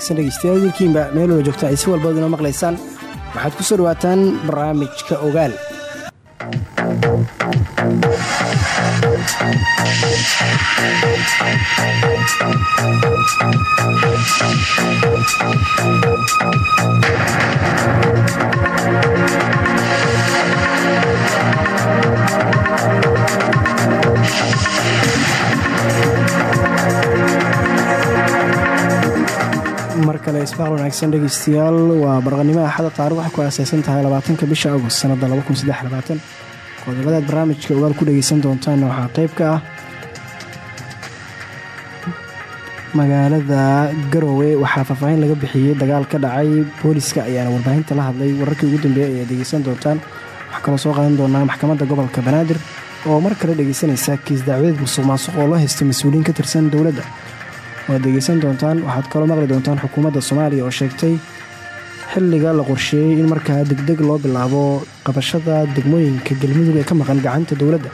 wanaagsan dhegeystayaal wiilkiinba meel wada joogta ay walba inoo maqlaysaan. Waxaad ku soo dhawaataan barnaamijka ogaal kale isbaaqal wanaagsan dhegeystayaal waa barqanimo axada taarikh waxay ku aasaysan tahay labaatanka bisha agost sanada qodobadaad barnaamijka ogaal ku dhegeysan doontaan waxaa qeyb ka ah magaalada garowe. Waxaa faahfaahin laga bixiyey dagaal ka dhacay booliska ayaana warbaahinta la hadlay. Wararkii ugu dambeeyay ayaad dhegeysan doontaan. Waxaa kaloo soo qaadan doonaa maxkamadda gobolka banaadir oo mar kale dhegeysanaysa kiis dacwadeed musuq maasuq oo loo haysta mas'uuliyiin ka tirsan dowladda waad dhegeysan doontaan? Waxaad kaloo maqli doontaan xukuumadda soomaaliya oo sheegtay xilliga la qorsheeyey in markaa degdeg loo bilaabo qabashada degmooyinka galmudug ee ka maqan gacanta dowladda.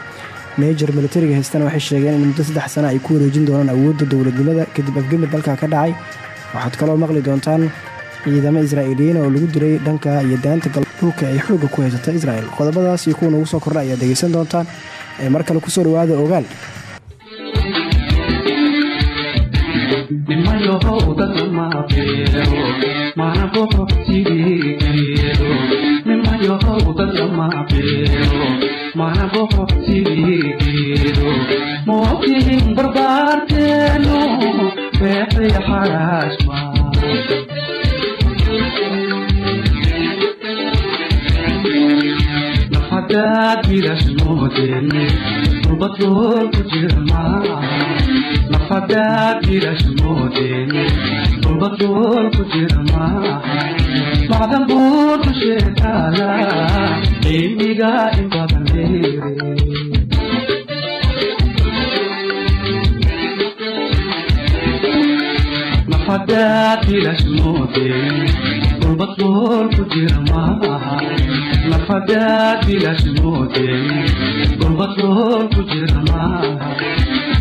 Meejor militariga haystana waxay sheegeen in muddo saddex sana ay ku wareejin doonaan awoodda dowladnimada kadib afgemid dalka ka dhacay. Waxaad kaloo maqli doontaan ciidamo israa'iiliyiin oo lagu dilay dhanka iyo daanta dhulka ay xoogga ku haysata israa'el qodobadaas iyo kuwa nagu soo kordha ayaad dhegeysan doontaan ee mar kale ku soo dhawaada ogaal nimayohow dad mana boxo sidigeedo mootiin barbaarteenu beexi xaraashma nafadaad bilasmoodeen dulbadool ku jirmaa nafadaad bilasmoodeen dulbadool ku jirmaa macdan buur dusheetaala qiimiga in badan leere nafadaad bilasmoodeen dulbadool ku jirmaa nafadaad bilasmoodeen dulbadool ku jirmaa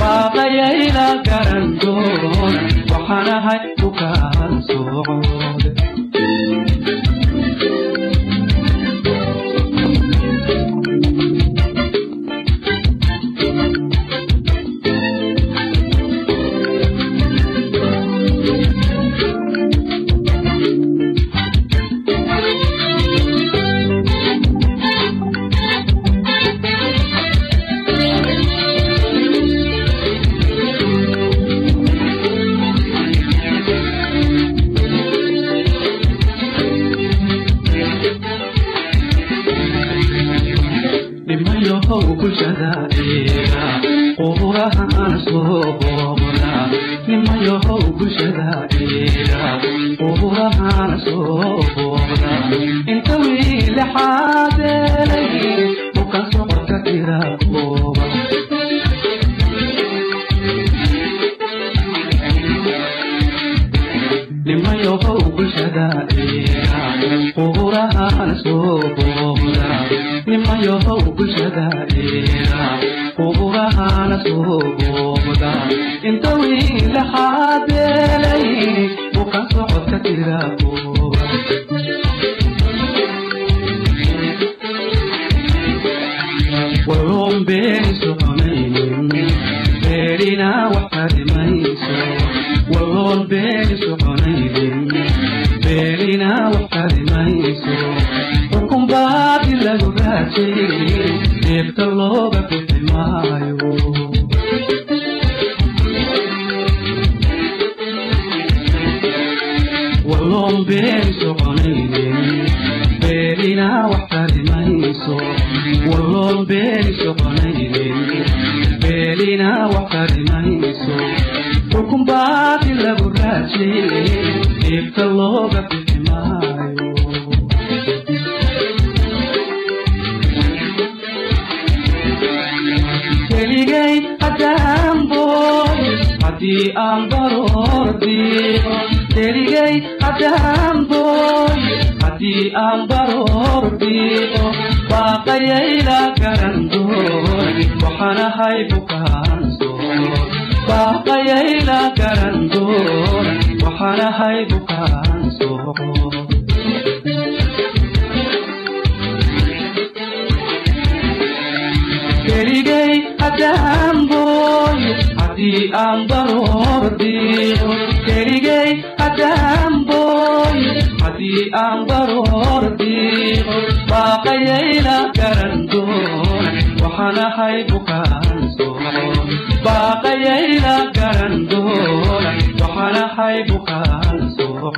baaqayayla garan doona waxaanahay bukaan socod nimayohow haddii aan baroordiiqo baaqayayla garan doon waxaanahay bukaansoon baaqayayla garan doon waxaanahay bukaansoon keligay haddaan booy haddii aan baroordiiqo keligay haddaan haddii aan baroordiiqo baaqayayla garan doon waxaanahay bukaansoon baaqayayla garan doon waxaanahay bukaansoon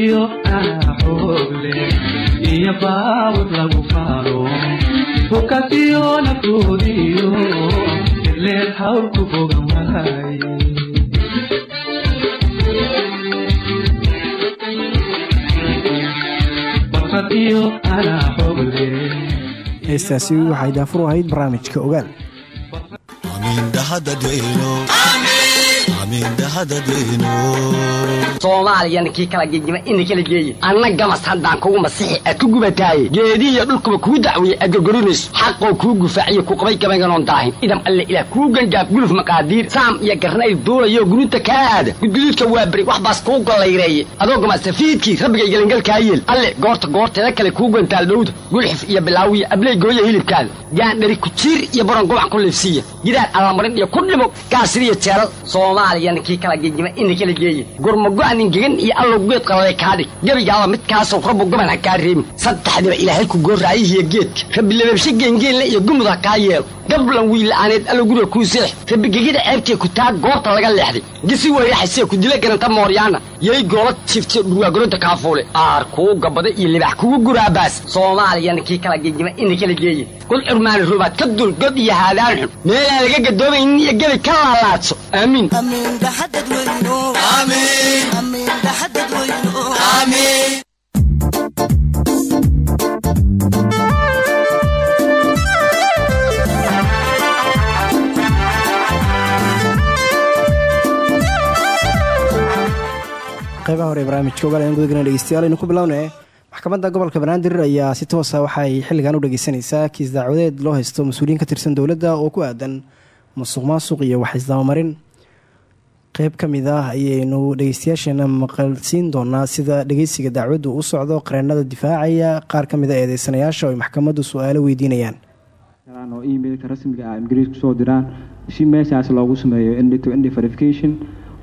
iyo anaa xogle iyo baawir lagu faano hukasiyo naftoodiyo ileen hawlku bogan waaye iyo anaa heestaasi waxay daafur ahayd barnaamijka ogaal soomaaliyana kii kala gegima ina kala geeye anna gamas haddaan kugu masixi aad ku gubataaye geedihiyo dhulkuba kuu dacweeye aad gorgorinayso xaqoo kuu gufaaciyo ku qabay gabaynganoon daahin idam alle ilaah kuu gangaaf guluf maqaadiir saam iyo garnayr duulayo guruuta kaa aada gudguduudka waa beri wax baas kuu gollayreeye adoo gamasafiidkii rabbigay gelangalkaa yeel alle goorta goorteeda kale kuu gantaal dhowda gulxif iyo bilaawiya abley gooya hilibkaada gaandhari kujiir iyo baron gobac ku liifsiiya gidaar allamarin iyo ku dhimo gaasiriyo jeelal soomaaliyana kii kala gegima ina kala geeye gurmago-anin gegan iyo allow geed qalale kaa dhig gebigaaba midkaasoo rabbu goban ha kaa reebin saddexdiba ilaahay ku gooraayihiyo geedka. Rabbi lababshe geengeenle iyo gumud ha kaa yeelo. Gablan wiila'aaneed allow guriga kuu seex. Rabbi gegida ceebtee ku taa goobta laga leexday. Gisi weyraxasee ku dila garanta mooryaana. Yay goola jiftiyo dhurwaagoronta kaafuule aar kuu gabada iyo libax kugu guraabaas soomaaliyana kii kala gegima ina kala geeye kul curmaani rubaad ka dul god iyo haadaan xun. Meelaan laga gadoomaynin iyo gebi ka laalaadso. Aamiin Qeybaha hore ee barnaamijka ogaal ayaan gudagana dhegeystayaal aynu ku bilownay. Maxkamadda gobolka banaadir ayaa si toosa waxa ay xilligan u dhegeysanaysaa kiis dacwadeed loo haysto mas'uuliyiin ka tirsan dowladda oo ku aadan musuq maasuq iyo wax isdabamarin qeyb ka mid ah ayaynu dhegeystayaasheena maqalsiin doonaa sida dhegeysiga dacwaddu u socdo qareenada difaacaya qaar ka mid a eedeysanayaasha oo ay maxkamaddu su'aalo weydiinayaan. Oo emailka rasmiga ah ingiriis ku soo diraan si meeshaas loogu sameeyo indito indi verification.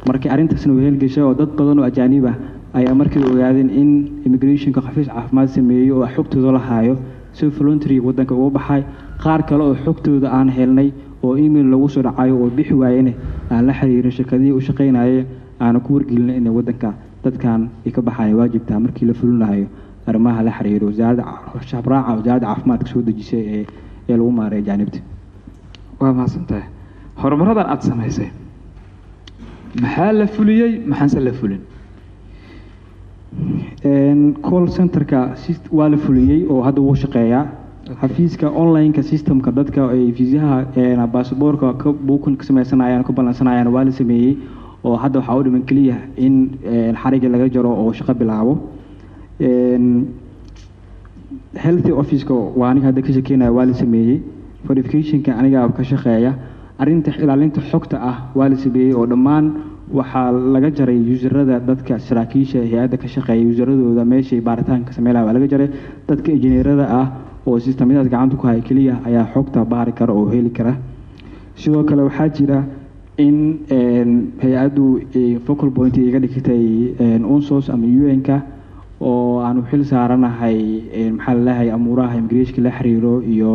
Markii arrintaasna wehelgashay oo dad badan oo ajaanib ah ayaa markii ogaadeen in immigrationka xafiis caafimaad sameeyey oo xogtooda la haayo si voluntary wadanka uga baxay. Qaar kale oo xogtooda aan helnay oo email lagu soo dhacayo oo bixi waayene aan la xiriirin shirkadihii u shaqaynayeen aana ku wargelinay inay wadanka dadkan ay ka baxayan waajibtaa markii la fulinayo arrimaha la xiriiro wasaaradda wasaaradda caafimaadka soo dejisay ee ee lagu maaray ajaanibta waa mahadsantahay. Horumaradan aada samaysay maxaa la fuliyey? Maxaanse la fulin. Call centerka waa la fuliyey oo hadda wuu shaqeeyaa xafiiska online-ka systemka dadka ay fiisaha basaboorka ka buukan ka sameysanayaan ka ballansanayaan waa la sameeyey oo hadda waxaa u dhiman keliya in xariga laga jaro oo shaqo bilaabo. Healthy officeka waa aniga hadda ka shekeynaya waa la sameeyey. Verificationka anigaa ka shaqeeya arrinta ilaalinta xogta ah waa la sameeyey oo dhammaan waxaa laga jaray yuusarada dadka saraakiisha hay'adda ka shaqeeya yuusaradooda meeshay baaritaanka sameynaya waa laga jaray. Dadka injineerada ah oo sistamyadaas gacanta ku haya keliya ayaa xogta baari kara oo heli kara. Sidoo kale waxaa jira in hay'addu focal point iga dhigtay unsos ama un-ka oo aanu xil saaranahay maxaa la leeyahay amuuraha immigrationka la xiriiro iyo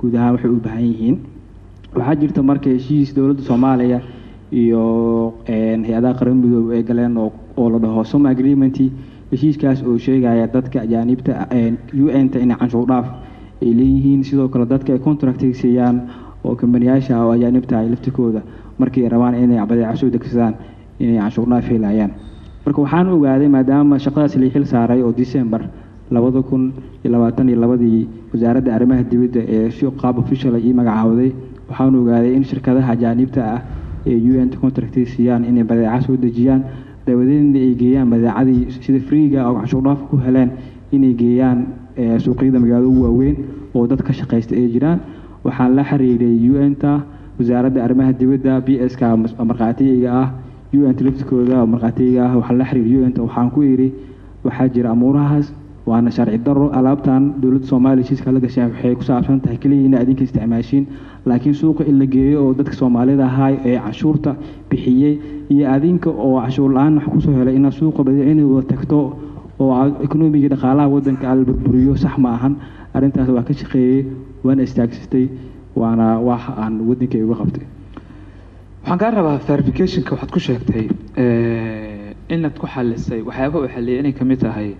guud ahaan waxay u baahan yihiin. Waxaa jirta marka heshiis dowladda soomaaliya iyo hay'adaha qaran midoobe ee galeen oo la dhaho som agreement heshiiskaas oo sheegaya dadka ajaanibta un-ta inay canshuur dhaaf ay leeyihiin sidoo kale dadka ay contractay oo kambaniyaasha oo ajaanibta ay laftikooda markay rabaan inay badeeco soo degsadaan inay canshuur dhaaf helayaan marka waxaan ogaaday maadaama shaqadaas la xil saaray oo december labada kun iyo labaatan iyo labadii wasaaradda arrimaha dibadda ee si qaab official ii magacaawday waxaan ogaaday in shirkadaha ajaanibta ah ee un contractay siiyaan inay badeeca soo dejiyaan dabadeedna ay geeyaan badeecadii sida freega oo canshuur dhaaf ku heleen inay geeyaan suuqyada magaalada ugu waaweyn oo dad ka shaqaysta ay jiraan. Waxaan la xiriiray un-ta wasaaradda arrimaha dibadda b s ka markhaatiyeyga ah un laftikooda markhaatiyeyga ah. Waxaan la xiriiray un-ta waxaan ku idhi waxaa jira amuurahaas waana sharci daro alaabtan dowladda soomaaliya heshiiska la gashaan waxay ku saabsan tahay keliya ina adinka isticmaashiin. Laakiin suuqa in la geeyo oo dadka soomaalida ahaa ee canshuurta bixiyey iyo adinka oo canshuur la'aan wax ku soo helay inaad suuqa badeecina wada tagto oo ekonomiga dhaqaalaha wadanka aala burburiyo sax ma ahan. Arrintaas waa ka shaqeeyey waana istaagsatay waana wax aan wadankay uga qabtay. Waxaan kaa rabaa verificationka waxaad ku sheegtay inaad ku xalisay waxyaaba u xaliyay inay ka mid tahay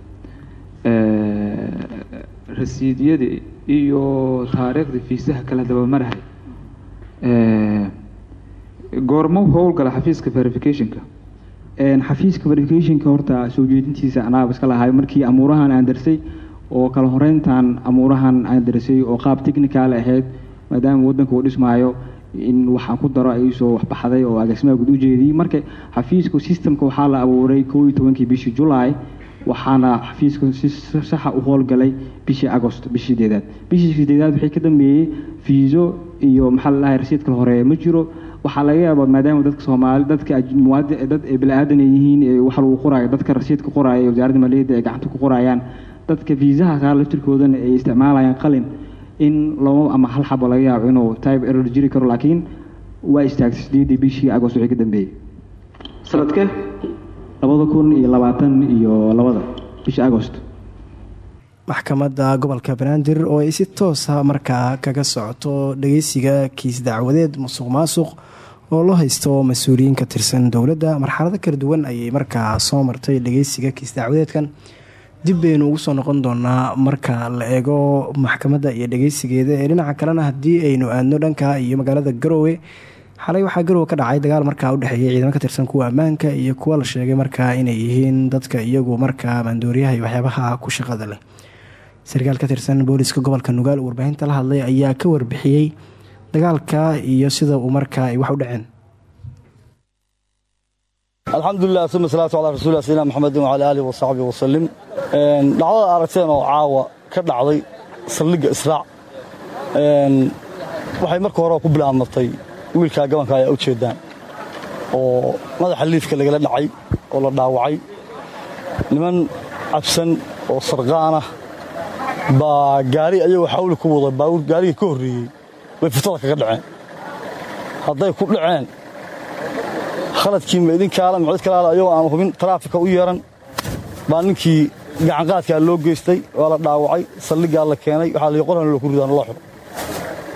rasiidyadii iyo taariikhdii fiisaha kala dabamarahay goormo howlgala xafiiska verificationka xafiiska verificationka horta soo jeedintiisa anaaba iska lahay markii amuurahan aan darsay oo kala horeyntan amuurahan aan darsay oo qaab technical ahayd maadaama wadanka uu dhismaayo in waxaan ku daro ay soo waxbaxday oo agaasimaha guud u jeediyey. Marka xafiiska systemka waxaa la abuuray koo tobankii bishii july waxaana xafiiska si saxa u howlgalay bishii agost bishii sideedaad bishii sideedaad wixii ka dambeeyey fiiso iyo maxaa la dhahay rasiid kala horreeya ma jiro waxaa laga yaabaa maadaama dadka soomaali dadka dad bili-aadan ay yihiin wax lagu qoraayo dadka rasiidka qoraayo ee wasaaradda maaliyadda ay gacanta ku qorayaan dadka fiisaha saar laftirkoodana ay isticmaalayaan qalin in laba ama hal xabo laga yaabo inuu type error jiri karo laakiin waa istaagtay sideedii bishii agost wixii ka dambeeyey. Sanadkee labada kun iyo labaatan iyo labada bishii agost maxkamadda gobolka banaadir oo ay si toosa markaa kaga socoto dhageysiga kiis dacwadeed musuq maasuq oo loo haysto mas'uuliyiin ka tirsan dowladda marxalado kala duwan ayay markaa soo martay dhageysiga kiis dacwadeedkan. Dib baynu ugu soo noqon doonaa marka la eego maxkamadda iyo dhageysigeeda ee dhinaca kalena haddii aynu aadno dhanka iyo magaalada garowe xalay waxaa garowe ka dhacay dagaal markaa udhexeeyay ciidamo ka tirsan kuwa ammaanka iyo kuwa la sheegay markaa inay yihiin dadka iyagu markaa maandooriyaha iyo waxyaabaha ku shaqada leh sarkaal ka tirsan booliska gobolka nugaal warbaahinta la hadlay ayaa ka warbixiyey dagaalka iyo sida uu markaa ay wax u dhaceen. Alxamdulilah uma salaatu calaa rasuulillah sayidina maxamedin wacala aalihi wasaxbihi wasalim dhacdada aragteen oo caawa ka dhacday saldhigga israac waxay marka hore ku bilaabmatay wiilkaa gabanka ayaa u jeedaan oo madaxa liifka lagala dhacay oo la dhaawacay. Niman cabsan oo sarqaanah baa gaari ayagoo xawli ku wada baabuur gaariga ka horreeyey. Bay futada kaga dhaceen. Hadday ku dhaceen khaladkii ma idinkaala ma cid kalaala ayagoo aan hubin taraafika u yeeran. Baa ninkii gacanqaadkaa loo geystay waa la dhaawacay saldhiggaa la keenay waxaa la qoran loo ku ridaan loo xidho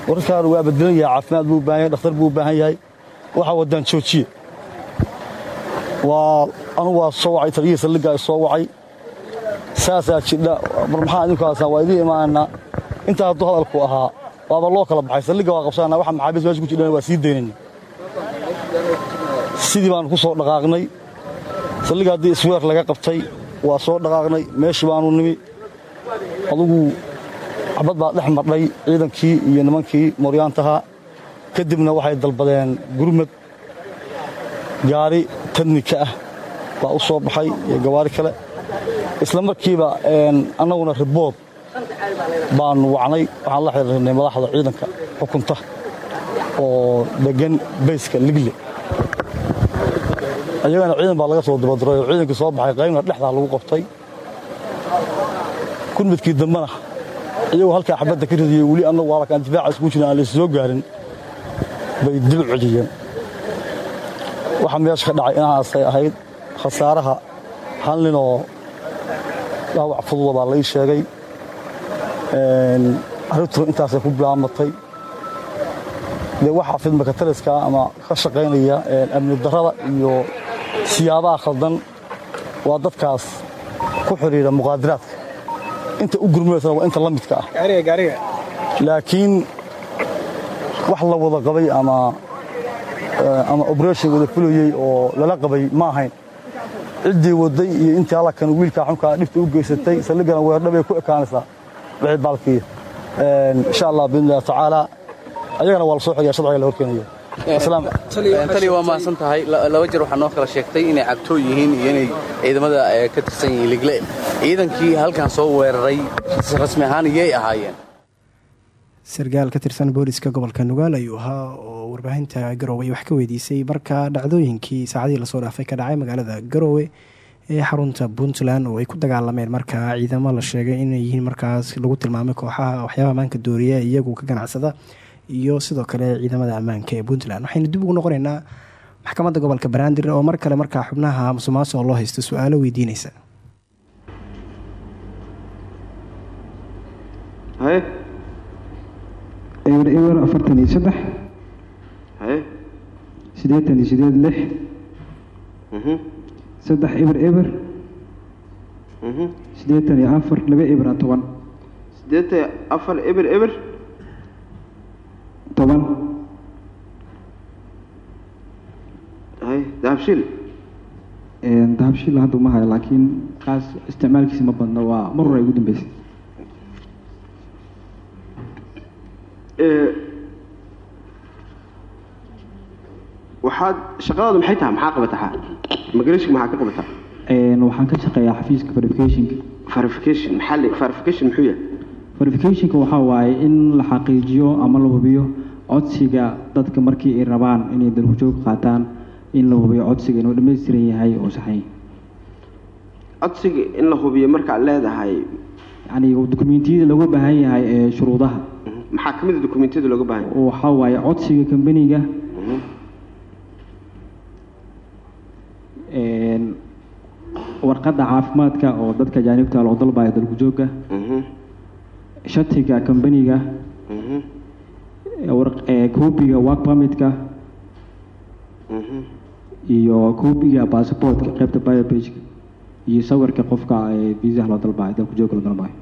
warkaan waa bedelan yahay caafimaad buu u baahan yahay dhakhtar buu u baahan yahay. Waxaa wadaan joojiye. Waa anugu waa soo wacay taliyihii saldhiggaa soo wacay saasaa jidha. Mar maxaa idinkaasa waa idiin imaanaa intaa hadduu hadalku ahaa waaba loo kala baxay. Saldhigga waa qabsanaa waxa maxaabiis meesha ku jidhana waa sii daynayna sidii baanu ku soo dhaqaaqnay. Saldhigga haddii isweer laga qabtay waa soo dhaqaaqnay. Meeshii baanu nimi. Adugu xabad baa dhex madhay ciidankii iyo nimankii mooryaantaha kadibna waxay dalbadeen gurmad gaari tadnika ah baa u soo baxay iyo gawaari kale isla markiiba annaguna ribood baanu wacnay. Waxaan la xiriirnay madaxda ciidanka xukunta oo deggan bayska ligle. Ayagana ciidan baa laga soo dabadiray oo ciidankii soo baxay qaybna dhexdaa lagu qabtay. Gurmadkii dambena iyagoo halkaa xabadda ka ridayey weli annagu halkaan difaaca iskugu jirin aan laysu soo gaarin. Bay dib celiyeen waxa meesha ka dhacay inahaasay ahayd khasaaraha hal ninoo dhaawac fududa baa lai sheegay. Arrintuna intaasay ku bilaamatay. Dee waxaa fidmaka taliska ama ka shaqaynaya amni darrada iyo siyaabaha khaldan waa dadkaas ku xidhiidha muqaadiraadka. Inta u gurmaysana waa inta la midka ah. Laakiin wax la wada qabay ama obreshon wada fulayey oo lala qabay ma ahayn ciddii waday iyo intii halkan wiilkaa xunkaa dhibta u geysatay saldhiggana weerdhabay ku ekaanaysaa wixii baalkii. Insha allah biidnillahi tacaala ayagana waa la soo xigaya sharciga la horkeenaya. Tali waa mahadsan tahay laba jeer waxaa noo kala sheegtay inay cabtoo yihiin iyo inay ciidamada ka tirsan yihiin ligle. Ciidankii halkan soo weeraray rasmi ahaan iyay ahaayeen sarkaal ka tirsan booliska gobolka nugaal ayuu ahaa oo warbaahinta garowe wax ka weydiisay. Marka dhacdooyinkii saacadihii la soo dhaafay ka dhacay magaalada garowe ee xarunta puntland oo ay ku dagaalameen markaa ciidamo la sheegay inay yihiin markaas lagu tilmaamay kooxaha waxyaabaha ammaanka dooriya iyagu ka ganacsada iyo sidoo kale ciidamada ammaanka ee puntland. Waxaynu dib ugu noqonaynaa maxkamadda gobolka banaadir oo mar kale markaa xubnaha musuqmaasuq oo loo haysto su'aalo weydiinaysa eber eber afartan iyo saddex. Siddeetan iyo sideed lix. Saddex eber eber siddeetan iyo afar laba ebera toban. Siddeetan afar eber eber toban. Hay dahabshil dahabshil hadda uma hayo laakiin kaas isticmaalkiisa ma badno waa mar hore ay ugu dambeysay waxaad shaqadaadu maxay tahay? Maxaa qabataa migration maxaa ka qabataa waxaan ka shaqeeyaa xafiiska verificationka. Verification maxaa le verification muxuu yahay? Verificationka waxaa waaye in la xaqiijiyo ama la hubiyo codsiga dadka markii ay rabaan inay dalhujoog qaataan in la hubiyo codsiga inuu dhammaystiran yahay oo saxan codsiga in la hubiyo markaad leedahay. Yacni dukumentiyada looga baahan yahay ee shuruudaha maxaa ka mid a dukumentiyada looga baahan waxaa waaye codsiga kambaniga warqadda caafimaadka oo dadka ajaanibta loo dalbayo dalgujooga shatiga kambaniga koobiga work permitka. Iyo koobiga basabortka qaybta biobageka iyo sawirka qofka viisaha loo dalbayo dalkujooga loo dalbayo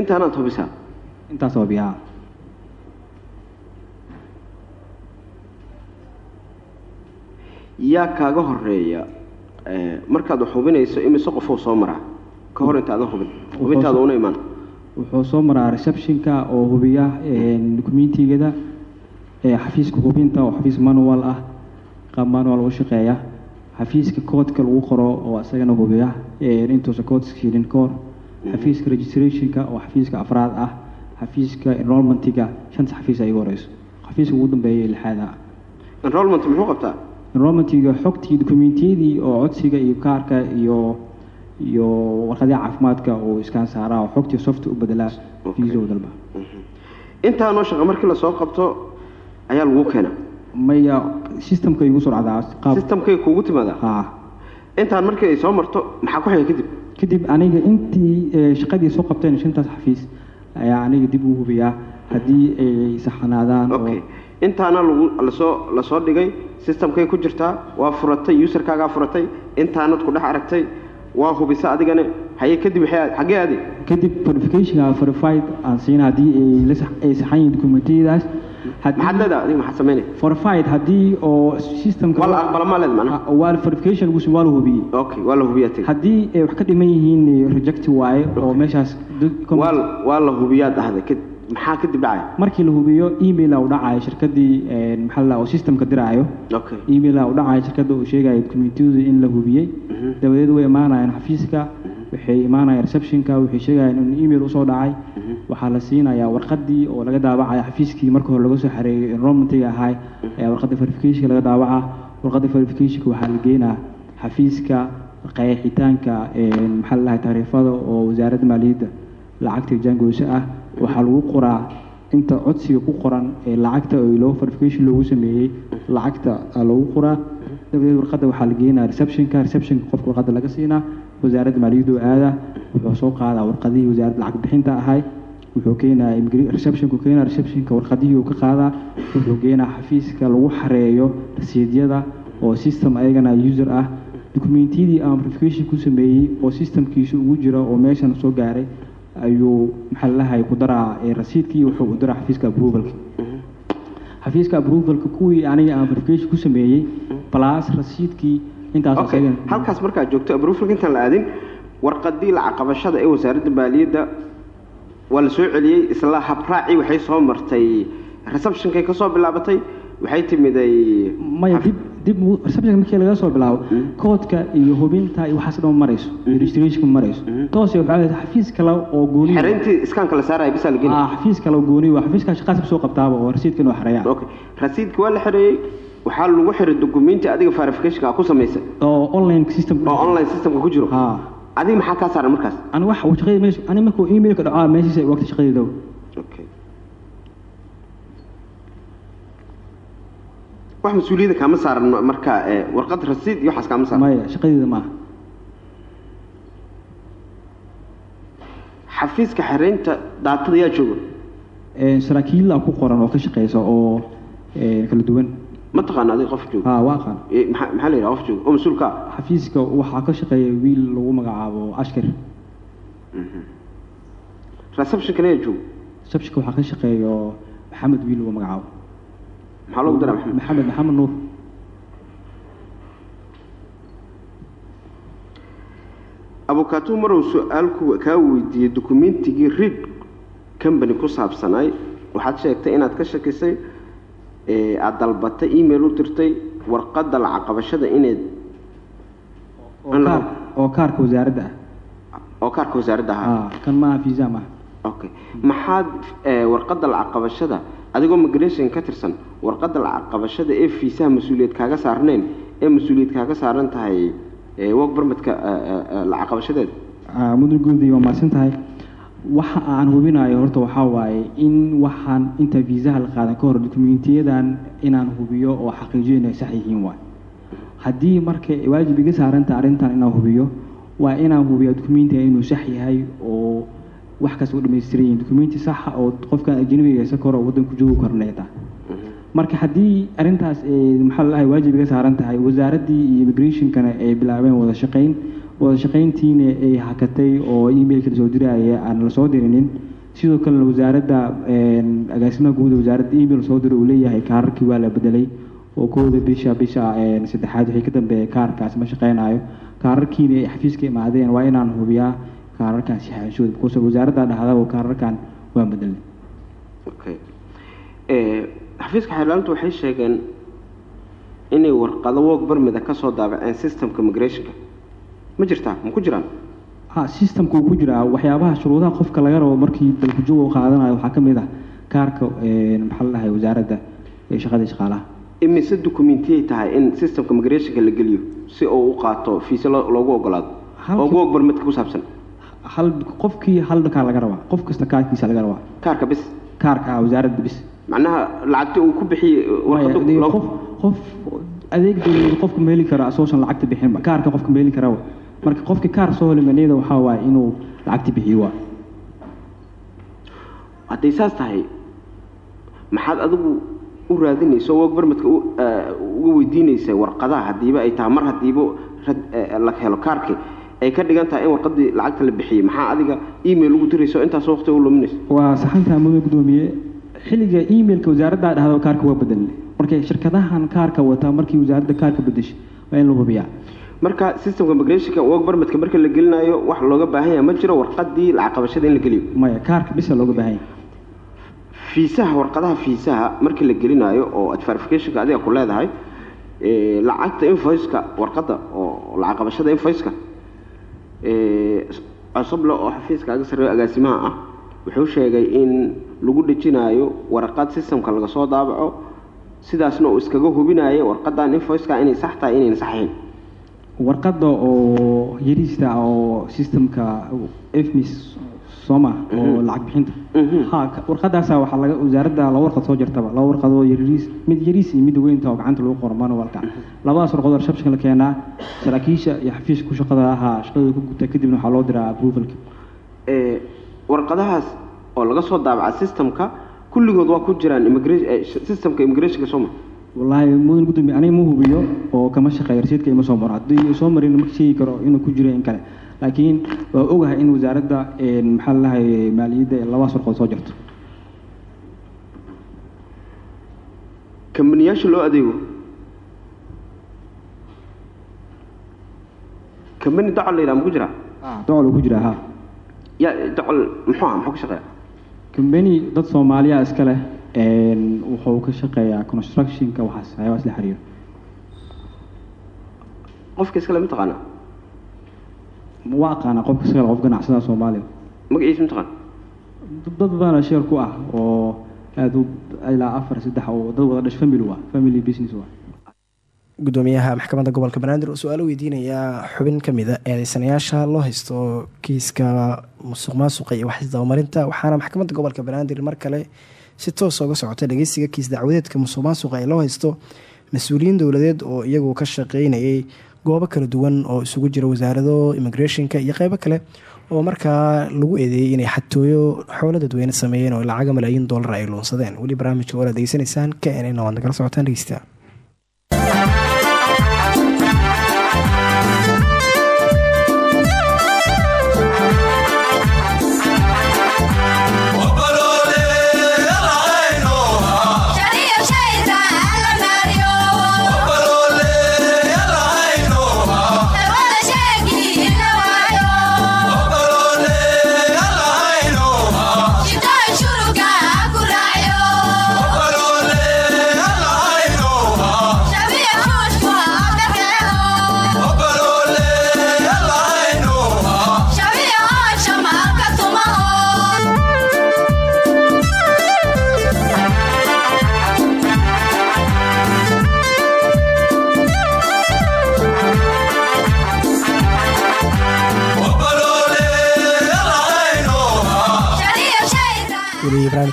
intaanaad hubisaa intaas waa biyaa yaa kaaga horreeya markaad wax hubinayso imise qofoo soo maraa ka hor intaadan hubin. Hubintaada una imaan. Wuxuu soo maraa receptionka oo hubiya dukumentigada xafiiska hubinta oo xafiis manual ah qaab manual u shaqeeya. Xafiiska koodka lagu qoro oo isagana hubiya intuusa koodskiilin ka hor xafiiska registrationka oo xafiiska afraad ah xafiiska enrollmentiga shanta xafiis ay igu horeyso xafiiska ugu dambeeya ee lixaad ah. Enrollment muxuu qabtaa? Enrollmentiga xogtii dokumentiyadii oo codsiga iyo kaarka iyo iyo warqadii caafimaadka oo iskaan saaraa oo xogtii soft u bedelaa fiisa u dalba. Intaanoo shaqo markii la soo qabto ayaa lagu keena maya systemka igu soo dhacdaa qaab. Systemkay kuugu timaada ha intaan markii ay soo marto maxaa ku xiga kadib kadib aniga intii eh, shaqadii soo qabteen shantaas xafiis ayaa aniga dib u hubiyaa haddii ay saxanaadaan intaana lagu la soo la soo dhigay systemkay ku jirtaa waa furatay userkaagaa furatay intaanad ku dhex aragtay waa hubisa adigana haye kadib xaggee aadi kadib verificationka verified aan siina haddii ay saxan yihiin dokumentiyadaas haddii oo macnaha Ah, ay wax ka dhiman yihiin eh, reject waaye oo meeshaas dhacaya? Markii la hubiyo email u dhacayo shirkadii eh, maxaa oo systemka diraayo. Email u dhacayo shirkadda uu sheegayo communitiyadu in la hubiyey. Dabadeed way imaanayaan xafiiska waxay imaanayaan receptionka waxay sheegayaan in email u soo dhacay. Waxaa la siinayaa warqadii oo laga daabacaya xafiiskii marka hore laga soo xareeyay enrollmentiga ahay ayaa warqadda verificationka laga daabaca. Warqadda verificationka waxaa la geenaa xafiiska qeexitaanka maxaa la dhahay taariifada oo wasaaradda maaliyadda lacagta jaangoyso ah. Waxaa lagu qoraa inta codsiga ku qoran ee lacagta oo loo verification loogu sameeyey lacagta aa lagu qoraa. Dabadeed warqadda waxaa la geenaa receptionka. Receptionka qofka warqadda laga siinaa wasaaradda maaliyaddu aada wuxuu soo qaadaa warqadihii wasaaradda lacag bixinta ahay. Wuxuu keenaa receptionku keenaa receptionka warqadihii uu ka qaadaa. Wuxuu keenaa xafiiska lagu xareeyo rasiidyada oo system ayagana user ah. Dokumentiyadii aan verification ku sameeyey oo systemkiisa ugu jira oo meeshan soo gaaray ayuu maxaa lalahay ku daraa ee rasiidkii wuxuu u daraa xafiiska approvalka. Xafiiska approvalka kuwii aniga aan verification ku sameeyey plus rasiidkii halkaas markaad joogto approvalka intaan la aadin warqadii lacag qabashada ee wasaaradda maaliyadda waa la soo celiyey isla habraacii waxay soo martay receptionkay ka soo bilaabatay waxay timiday maya dib dib receptionka markii laga soo bilaabo koodka iyo hubinta iyo waxaas dhan marayso iyo registrationka marayso. Toose waxaa leedahay xafiis kale oo gooni xerayntii iskaanka la saaraya bisaa la geli ah xafiis kale oo gooni waa xafiiska shaqaas soo qabtaaba oo rasiidka inuu xareeyaa okay. Rasiidka waa la xereeyey waxaa lagu xiray documenti adiga verificationka ku samaysay oo online system oo online systemka ku jiro. Ha adiga maxaa kaa saaran markaas? Ani wax shaqadii meesha. Ani markuu emailka dhaco meeshiisa ay waqti shaqadeeda okay wax mas'uuliyadda kaama saaran marka eh, warqad rasiid iyo waxaas kaama saaran. Maya shaqadeeda maaha. Xafiiska xereynta daatada yaa jooga? Ee, saraakiil aa ku qoran oo ka shaqeysa oo ee, kala duwan ma taqaana adiga qof jooga? Ha waa aqaan Eh, maxaa la yidhaha qof jooga? Oo mas'uul ka ah xafiiska waxaa ka shaqeeya wiil lagu magacaabo ashkar receptionkana yaa jooga? Sabshika waxaa ka shaqeeya maxamed wiil lagu magacaabo. Maxaa loogu daraa maxamed? Maxamed maxamed nuur. Abukaatu marow su'aalku kaa weydiiyey dokumentigii read company ku saabsanaay. Waxaad sheegtay inaad ka shakisay aad dalbatay email u dirtay warqadda lacag qabashada inayd oo kaar oo kaarka wasaaradda ah. Oo kaarka wasaaradda ahaa ah kan maaha visa maaha okay maxaad ee, warqadda lacag qabashada adigoo migration ka tirsan warqadda lacag qabashada ee fiisaha mas'uuliyad kaaga saarnayn ee mas'uuliyad kaaga saaran tahay work permitka ee, ee, ee, lacag qabashadeeda Ah, guudi waa mahadsan tahay waxa aan hubinayo horta waxaa waaye in waxaan inta viisaha la qaadan ka hor dokumentiyadan inaan hubiyo oo xaqiijiyo inay sax yihiin waay. Haddii marka waajib iga saaranta arrintan inaan hubiyo waa inaan hubiyo dokumentiga inuu sax yahay oo wax kasta u dhammaystiran yihiin. Dokumenti saxa oo qofkan ajnabiga haysan karo oo waddanku joogi karneeta marka haddii arrintaas ee, maxaa la dhahay waajib iga saaran tahay wasaaraddii iyo immigrationkana ay bilaabeen wada shaqayn wada shaqayntiina ay hakatay oo emailka la soo diraya aan la soo dirinin. Sidoo kalena wasaaradda agaasimaha guud wasaaradda email soo diray uu leeyahay kaararkii waa la bedelay oo kooda bisha bisha saddexaad wixii ka dambeeya kaarkaas ma shaqaynayo kaararkiina ay xafiiska imaadeen waa inaan hubiyaa kaararkan saxaanshooda because wasaaradda dhahda oo kaararkan waan bedelnay okay ee, xafiiska xeerlaalintu waxay sheegeen inay warqado work permit ka soo daabaceen systemka migrationka ma jirtaa? Ma ku jiraan? Uu ku jiraa. Waxyaabaha shuruudaha qofka laga rabo markii dalkujoog uu qaadanayo waxaa ka mid ah kaarka maxaa la dhahay wasaaradda ee shaqada shaqaalaha imise dukumentiyay tahay in systemka migrationka la geliyo si uu u qaato fiise lo- loogu ogolaado ugu ogbar midka ku saabsan. Hal qofkii hal kaar laga rabaa. Qof kasta kaarkiisa laga rabaa. Kaarka bis. Kaarka ah wasaaradda bis. Macnaha lacagti uu ku bixiyey loo- qof adeeg dowladeed qofka ma heli kara asoosan lacagta bixinba kaarka qofka ma heli kara wa. Marka qofkii kaar soo heli maniyada waxaa waaye inuu lacagta bixiyo waa. Hadday saas tahay maxaad adigu u raadinaysa oo barmadka uga weydiinaysa warqadaha haddiiba ay tahay mar haddiiba rad- eh, la helo kaarki ay ka dhigan tahay in warqadii lacagta la bixiyey maxaa adiga email ugu dirayso intaas waqti u luminaysa? Waa saxanka mudane gudoomiye xilliga emailka wasaaradda dhahdo kaarka waa bedelnay marka shirkadahan kaarka wata markii wasaaradda kaarka bedeshay waa in la hubiyaa marka systemka migrationka work permitka marka la gelinayo wax looga baahan yahay ma jiro warqadii lacag qabashada in la geliyo. Maya kaarka bisa looga baahan yahay. Fiisaha warqadaha fiisaha markii la gelinayo oo ad verificationka adiga ku leedahay ee, lacagta invoiceka warqadda oo lacag qabashada invoiceka ee, cusuble oo xafiiska aga sarreeyo agaasimaha ah wuxuu sheegay in lagu dhejinayo warqad systemka laga soo daabaco sidaasna uu iskaga hubinayo warqadan invoiceka inay sax tahay inayna saxayn warqadda oo yariista ah oo systemka fmis sooma oo lacag bixinta. Ka- warqadaasa waxaa laga wasaaradda laba warqad soo jirtaba. Laba warqadoo yariis mid yariis iyo mid weynta oo gacanta lagu qoro manualka labadaas warqadoo receptionka la keenaa saraakiisha iyo xafiiska ku shaqada ahaa shaqadooda ku guta kadibna waxaa loo diraa approvalka. Ee, warqadahaas oo laga soo daabaca systemka kulligood waa ku jiraan ee, systemka immigrationka sooma wallaahi mudan gudoomiye aniga ma hubiyo oo kama shaqeeyo rasiidka ima soo maro. Haddii soo marin ma sheegi karo inuu ku jiro in kale. Laakiin waa ogahay in wasaaradda maxaa la dhahay maaliyadda labadaas warqood soo jirto. Kambaniyaasha loo adeego? Kambani docol la yidhaha ma ku jiraa? Docol uu ku jiraa ha ya docol muxuu aha muxuu ka shaqeeya kambani dad soomaaliya iska leh wuxuu ka shaqeeyaa constructionka waxaas waxyaabaas la xiriiro qofka iskale ma taqaana waa aqaana qofka iska leh qof ganacsada soomaaliya. Magaciisa ma taqaana dad badana sheer ku ah oo aada u ilaa afar saddex oo dad wada dhash family waa family business waa. Gudoomiyaha maxkamadda gobolka banaadir oo su'aalo weydiinaya xubin ka mida eedeysanayaasha loo haysto kiiska musuq maasuqa iyo wax isdabamarinta waxaana maxkamadda gobolka banaadir mar kale si toos uga socota dhageysiga kiis dacwadeedka musuq ee loo haysto mas'uuliyiin dowladeed oo iyagu ka shaqeynayay goobo kala duwan oo isugu jira wasaarado immigrationka iyo qeybo kale oo markaa lagu eedeeyey inay xatooyo xoolo dadweyne sameeyeen oo lacaga malaayiin doolar ay luunsadeen. Weli barnaamijka waad degeysanaysaan k n n waad nagala socotaan dhegeysta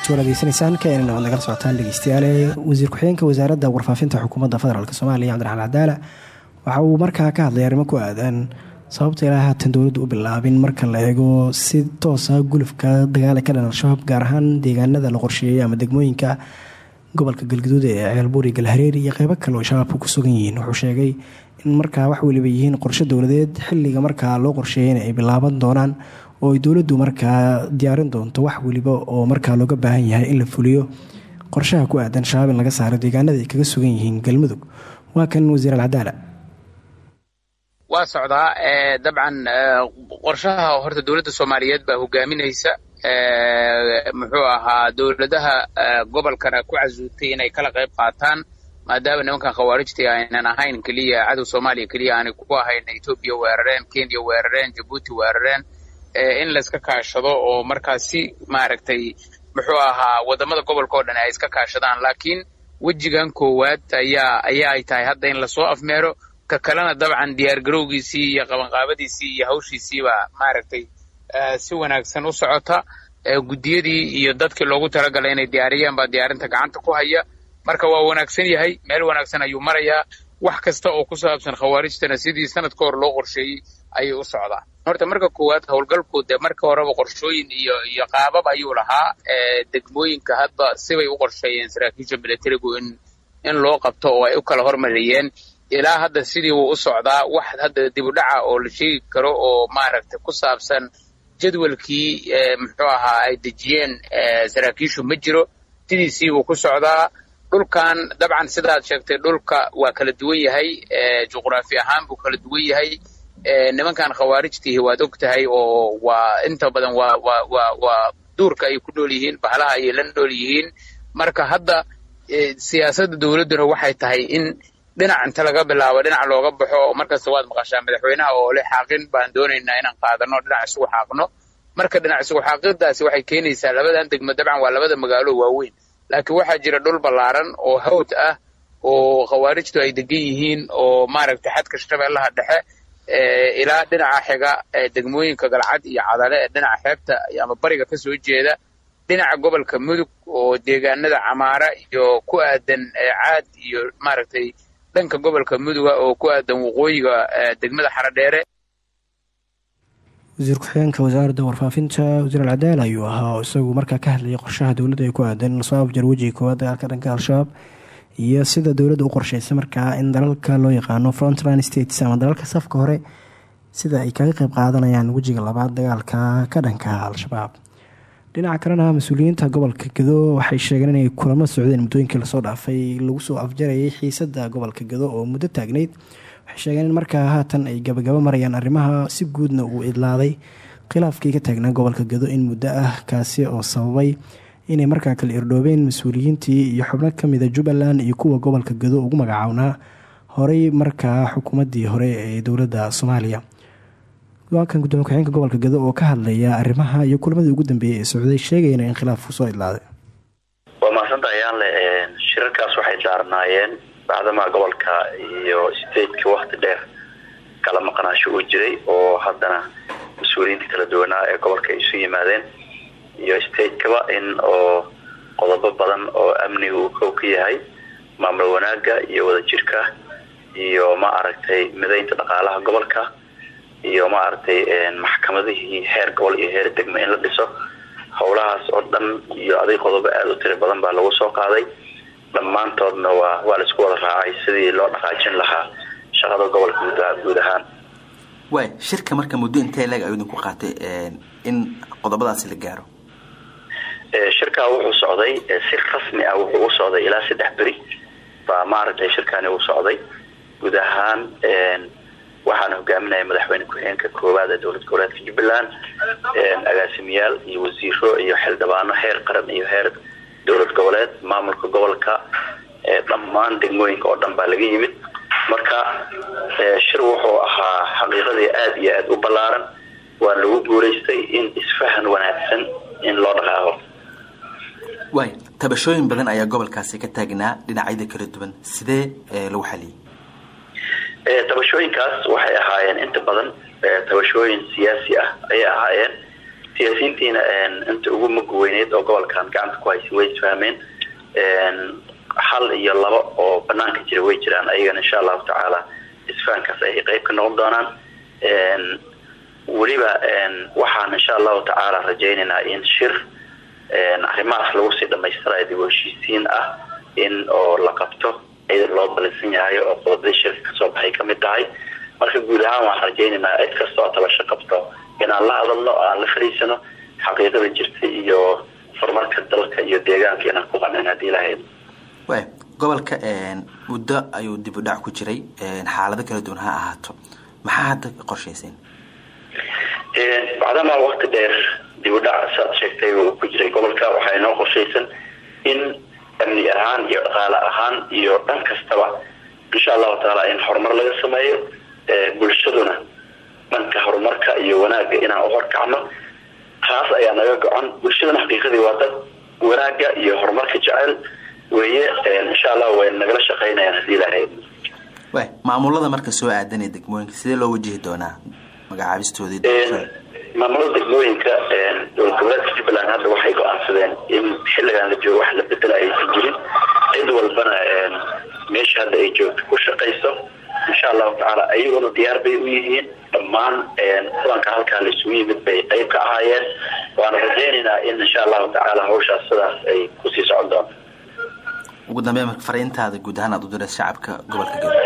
weli barnaamijka waad nagala socotaan dhegeystayaale wasiir ku-xigeenka wasaaradda warfaafinta xukuumadda federaalk soomaaliya cabdiraxmaan cadaala. Waxa uu markaa ka hadlay arrimo ku aadan sababta ilaa haatan dowladdu u bilaabin marka la eego si toosa gulufka dagaala ka dhan al-shabaab gaar ahaan deegaanada la qorsheeyey ama degmooyinka gobolka galgaduud ee ceelbuur iyo galhareer iyo qeybo kale oo shabaabku ku sugan yihiin. Wuxuu sheegay in markaa wax weliba yihiin qorshe dowladeed xilliga markaa loo qorsheeyeyna ay bilaaban doonaan oo ay dowladdu markaa diyaarin doonto wax weliba oo markaa looga baahan yahay in la fuliyo qorshaha ku aadan shabaab in laga saaro deegaanada ay kaga sugan yihiin galmudug. Waa kan wasiir alcadaala waa socdaa ee, dabcan ee, qorshaha horta dowladda soomaaliyeed baa hogaaminaysa. Ee, muxuu ahaa dowladaha gobolkana ku casuutay inay kala qayb qaataan maadaama nimankan khawaarijtii aynan ahayn keliya cadow soomaaliya keliya aanay ku ahayn etoobiya weerareen kenya weerareen jabuuti weerareen in layska kaashado oo markaasi maaragtay muxuu ahaa waddamada gobolka oo dhan ay iska kaashadaan. Laakiin wejigan koowaad ayaa ayaa ay tahay hadda in la soo afmeero. Ka kalena dabcan diyaargarowgiisii iyo qabanqaabadiisii iyo hawshiisiiba maaragtay si wanaagsan u socota. Guddiyadii iyo dadkii loogu talagalay inay diyaariyaan baa diyaarinta gacanta ku haya. Marka waa wanaagsan yahay meel wanaagsan ayuu marayaa. Wax kasta oo ku saabsan khawaarijtana sidii sanad ka hor loo qorsheeyey ayay u socdaan horta marka koowaad howlgalku dee marka horeba qorshooyin iyo iyo qaabab ayuu lahaa. Degmooyinka hadba sibay u qorsheeyeen saraakiisha militarigu in in loo qabto oo ay u kala hormariyeen. Ilaa hadda sidii wuu u socdaa wax hadda dib u dhaca oo la sheegi karo oo maaragtay ku saabsan jadwalkii muxuu ahaa ay dejiyeen saraakiishu ma jiro. Sidiisii buu ku socdaa. Dhulkan dabcan sidaad sheegtay dhulka waa kala duwan yahay. Juqraafi ahaan buu kala duwan yahay nimankan khawaarijtihi waad og tahay oo waa inta badan waa waa waa waa duurka ay ku nool yihiin bahalaha ayay la nool yihiin. Marka hadda siyaasadda dowladduna waxay tahay in dhinac inta laga bilaabo dhinac looga baxo markasta waad maqashaa madaxweynaha oo leh xaaqin baan doonaynaa inaan qaadano dhinac isugu xaaqno. Marka dhinac isugu xaaqidaasi waxay keenaysaa labadan degmo dabcan waa labada magaalo waaweyn. Laakiin waxaa jira dhul ballaaran oo hawd ah oo khawaarijtu ay degan yihiin oo maaragtay xadka shabeellaha dhexe ilaa dhinaca xiga degmooyinka galcad iyo cadale ee dhinaca xeebta ama bariga ka soo jeeda dhinaca gobolka mudug oo deegaanada camaara iyo ku aadan caad iyo maaragtay dhanka gobolka muduga oo ku aadan waqooyiga degmada xaradheere. Wasiir ku-xigeenka wasaaradda warfaafinta wasiir alcadaala ayuu ahaa oo isagu markaa ka hadlayay qorshaha dowladda ay ku aadan in la soo afjar wejiga koowaad dagaalka dhanka al-shabaab iyo sida dowladda u qorsheysa markaa in dalalka loo yaqaano frontline states ama dalalka safka hore sida ay kaga qeyb qaadanayaan wejiga labaad dagaalka ka dhanka al-shabaab. Dhinaca kalena mas'uuliyiinta gobolka gado waxay sheegeen inay kulamo socdeen muddooyinkii la soo dhaafay lagu soo afjarayay xiisada gobolka gado oo muddo taagneyd waxay sheegeen in markaa haatan ay gabagabo marayaan arrimaha si guudna uu idlaaday khilaafkii ka taagnaa gobolka gado in muddo ah kaasi oo sababay inay markaa kala irdhoobeen mas'uuliyiintii iyo xubno kamida jubbaland iyo kuwa gobolka gado ugu magacawnaa horey markaa xukuumaddii hore ee dowladda soomaaliya. Go'aankan gudoomiye ku-xigeenka gobolka gado oo ka hadlaya arrimaha iyo kulamadii ugu dambeeyey ee socday sheegayna in khilaafku soo idlaaday. Waa mahadsanta ayaanle shirarkaas waxay daarnaayeen bacdamaha gobolka iyo stateka wakti dheer kala maqnaasho uu jiray oo haddana mas'uuliyiinta kala duwanaa ee gobolka ay isu yimaadeen iyo statekaba in oo qodobo badan oo amniga uu ka yahay maamul wanaaga iyo wadajirka iyo ma aragtay midaynta dhaqaalaha gobolka iyo ma aragtay maxkamadihii heer gobol iyo heer degmo in la dhiso. Howlahaas oo dhan iyo aday qodobo aada u tiri badan baa lagu soo qaaday. Dhammaantoodna waa waa la isku wada raacay sidii loo dhaqaajin lahaa shaqada gobolka guud ahaan waay shirka marka muddo intee leg ayuu idinku qaatay in qodobadaasi la gaaro shirkaa wuxuu socday si rasmi ah wuxuu socday ilaa saddex beri. Baa maaragtay shirkani uu socday. Guud ahaan waxaana hogaaminaya madaxweyne ku-xigeenka koowaad ee dowlad goboleedka jubbaland agaasimiyaal iyo wasiiro iyo xildhibaano heer qaran iyo heer dowlad goboleed maamulka gobolka dhammaan degmooyinka oo dhan baa laga yimid. Marka shir wuxuu ahaa xaqiiqadii aada iyo aada u ballaaran. Waa lagu guuleystay in isfahan wanaagsan in loo dhaqaaqo waay tabashooyin badan ayaa gobolkaasi ka taagnaa dhinacyada kala duwan. Sidee lagu xaliyey tabashooyinkaas waxay ahaayeen inta badan tabashooyin siyaasi ah ayay ahaayeen. Siyaasiyiintiina inta ugu mugweyneyd oo gobolkan gacanta ku haysa way isfahmeen hal iyo labo oo banaanka jira way jiraan. Ayagana insha allahu tacaala isfahankaas ay qeyb ka noqon doonaan. Weliba waxaan insha allahu tacaala rajaynaynaa in shir arrimahaas lagu sii dhamaystirayo dib u heshiisiin ah in oo la qabto cid loo balisan yahay oo qodobadii shirka ka soo baxay ka mid tahay. Marka guud ahaan waxaan rajaynaynaa cid kasta oo tabasho qabto inaan la hadalno oo aan la fariisano xaqiiqada jirta iyo horumarka dalka iyo deegaanka inaan ku qancin haddii ilahayd waay gobolka muddo ayuu dib u dhac ku jiray. Xaalado kala duwan ha ahaato. Maxaa hadda qorshayseen bacdamaa wakti dheer dib u dhac saad sheegtay uu ku jiray gobolka waxaa inoo qorshaysan in amni ahaan iyo dhaqaale ahaan iyo dhan kastaba insha allahu tacaala in horumar laga sameeyo bulshaduna dhanka horumarka iyo wanaagga inaan u horkacno taas ayaa naga go-an bulshadana xaqiiqadii waa dad wanaagga iyo horumarka jecel weeye insha allah way nagala shaqeynayaan haddii ilahay maamulada marka soo aadanaya degmooyinka sidee loo wajihi doonaa magacaabistoodii maamulada degmooyinka dowlad goboleedka jubbaland hadda waxay go'aansadeen in xilligan la joogo wax la bedela aysan jirin. Cid walbana meesha hadda ay joogto ku shaqayso insha allahu tacaala ayaguna diyaar bay u yihiin. Dhammaan kulanka halkaa laisugu yimid bay qeyb ka ahaayeen. Waana rajeynaynaa in insha allahu tacaala hawshaas sidaas ay ku sii socon doonto ugu dambeyn marka fariintaada guud ahaan aad u diraysa shacabka gobolka gado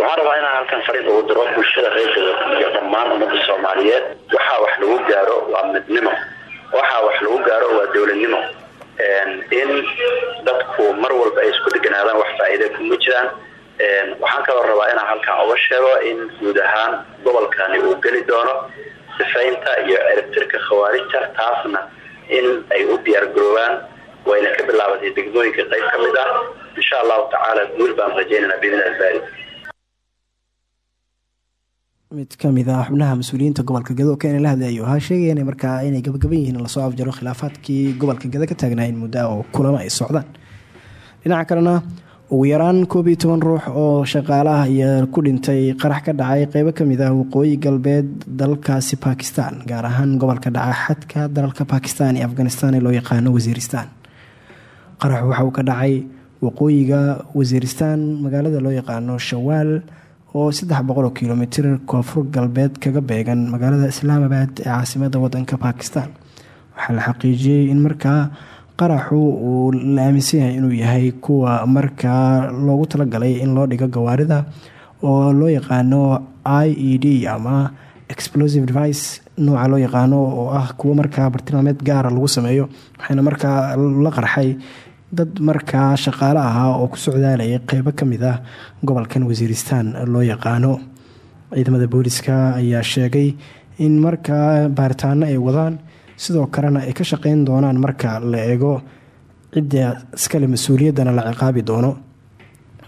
waxaan rabaa inaan halkan fariin ugu diro bulshada reer gado iyo dhammaan ummadda soomaaliyeed. Waxaa wax lagu gaaro waa midnimo. Waxaa wax lagu gaaro waa dowladnimo. In dadku mar walba ay isku deganaadaan wax faa-iida kuma jiraan. Waxaan kaloo rabaa inaan halkan uga sheego in guud ahaan gobolkani uu geli doono sifaynta iyo ciribtirka khawaarijta taasna in ay u diyaar garoobaan wayna ka bilaabatay degmooyinka qayb ka mid ah insha allahu tacaala guul baan rajeynana biidn albaari mid ka mid ah xubnaha mas'uuliyiinta gobolka gado kena la hadlayo waxaa sheegayeen markaa inay gabagaban yihiin in la soo afjaro khilaafaadkii gobolka gado ka taagnaa in muddo oo kulamo ay socdaan dhinaca kalena ugu yaraan koob iyo toban ruux oo shaqaalaha ayaa ku dhintay qarax ka dhacay qeybo ka mid ah waqooyi galbeed dalkaasi bakistan gaar ahaan gobolka dhaca xadka dalalka bakistan iyo afghanistan ee loo yaqaano wasiiristan qarax waxa uu ka dhacay waqooyiga wasiiristan magaalada loo yaqaano shawaal oo saddex boqoloo kilomitir koonfur galbeed kaga beegan magaalada islaamabad ee caasimada wadanka bakistan waxaa la xaqiijiyey in markaa qaraxu uu la aaminsan yahay inuu yahay kuwa markaa loogu talagalay in loo dhigo gawaarida oo loo yaqaano i e d ama explosive device nooca loo yaqaano oo ah kuwo markaa bartilmaameed gaara lagu sameeyo waxaana markaa la qarxay dad markaa shaqaale ahaa oo ku socdaalayay qeybo ka mid ah gobolkan wasiiristan loo yaqaano. Ciidamada booliska ayaa sheegay in markaa baaritaano ay wadaan sidoo kalena ay ka shaqeyn doonaan marka la eego cidda iskale mas'uuliyaddana la ciqaabi doono.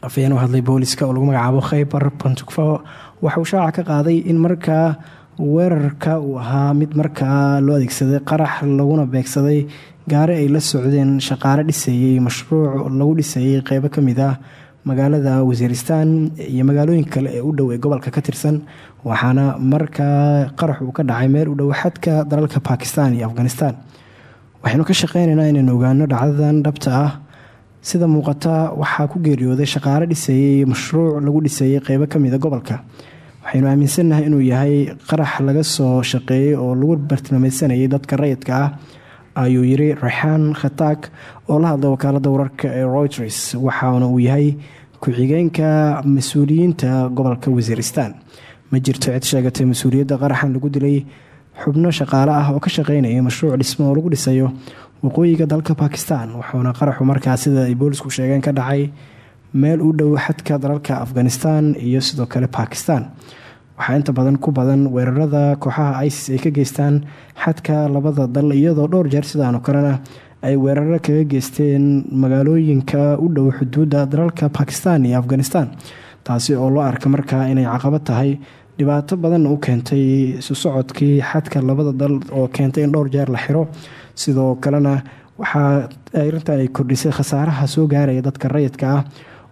Afayeen u hadlay booliska oo lagu magacaabo khaybar bantukfo waxauu shaaca ka qaaday in markaa weerarka uu ahaa mid markaa loo adeegsaday qarax laguna beegsaday gaari ay la socdeen shaqaale dhisayey mashruuc lagu dhisayey qeybo ka mid ah magaalada wasiiristan iyo magaalooyin kale ee u dhow ee gobolka ka tirsan. Waxaana markaa qarax uu ka dhacay meel u dhow xadka dalalka bakistan iyo afghanistan. Waxaynu ka shaqeynaynaa inaynu ogaano dhacdadan dhabta ah. Sida muuqata waxaa ku geeriyooday shaqaale dhisayey mashruuc lagu dhisayey qeybo kamida gobolka. Waxaynu aaminsannahay inuu yahay qarax laga soo shaqeeyey oo lagu bartilmaameysanayay dadka rayidka ah ayuu yiri raxaan khataag oo la hadlay wakaalada wararka ee reuters waxaana uu yahay ku-xigeenka mas'uuliyiinta gobolka wasiiristan ma jirto cid sheegatay mas'uuliyadda qaraxan lagu dilay xubno shaqaale ah oo ka shaqeynaya mashruuc dhismo oo lagu dhisayo waqooyiga dalka bakistan wuxuuna qaraxu markaa sida ay boolisku sheegeen ka dhacay meel u dhow xadka dalalka afghanistan iyo sidoo kale bakistan waxaa inta badan ku badan weerarada kooxaha isis ay ka geystaan xadka labada dal iyadoo dhowr jeer sidaanoo kalena ay weeraro kaga geysteen magaalooyinka u dhow xuduudda dalalka bakistan iyo afghanistan taasi oo loo arka markaa inay caqabad tahay. Dhibaato badanna u keentay isu socodkii xadka labada dal oo keentay in dhowr jeer la xiro. Sidoo kalena waxaa arintan ay kordhisay khasaaraha soo gaaraya dadka rayidka ah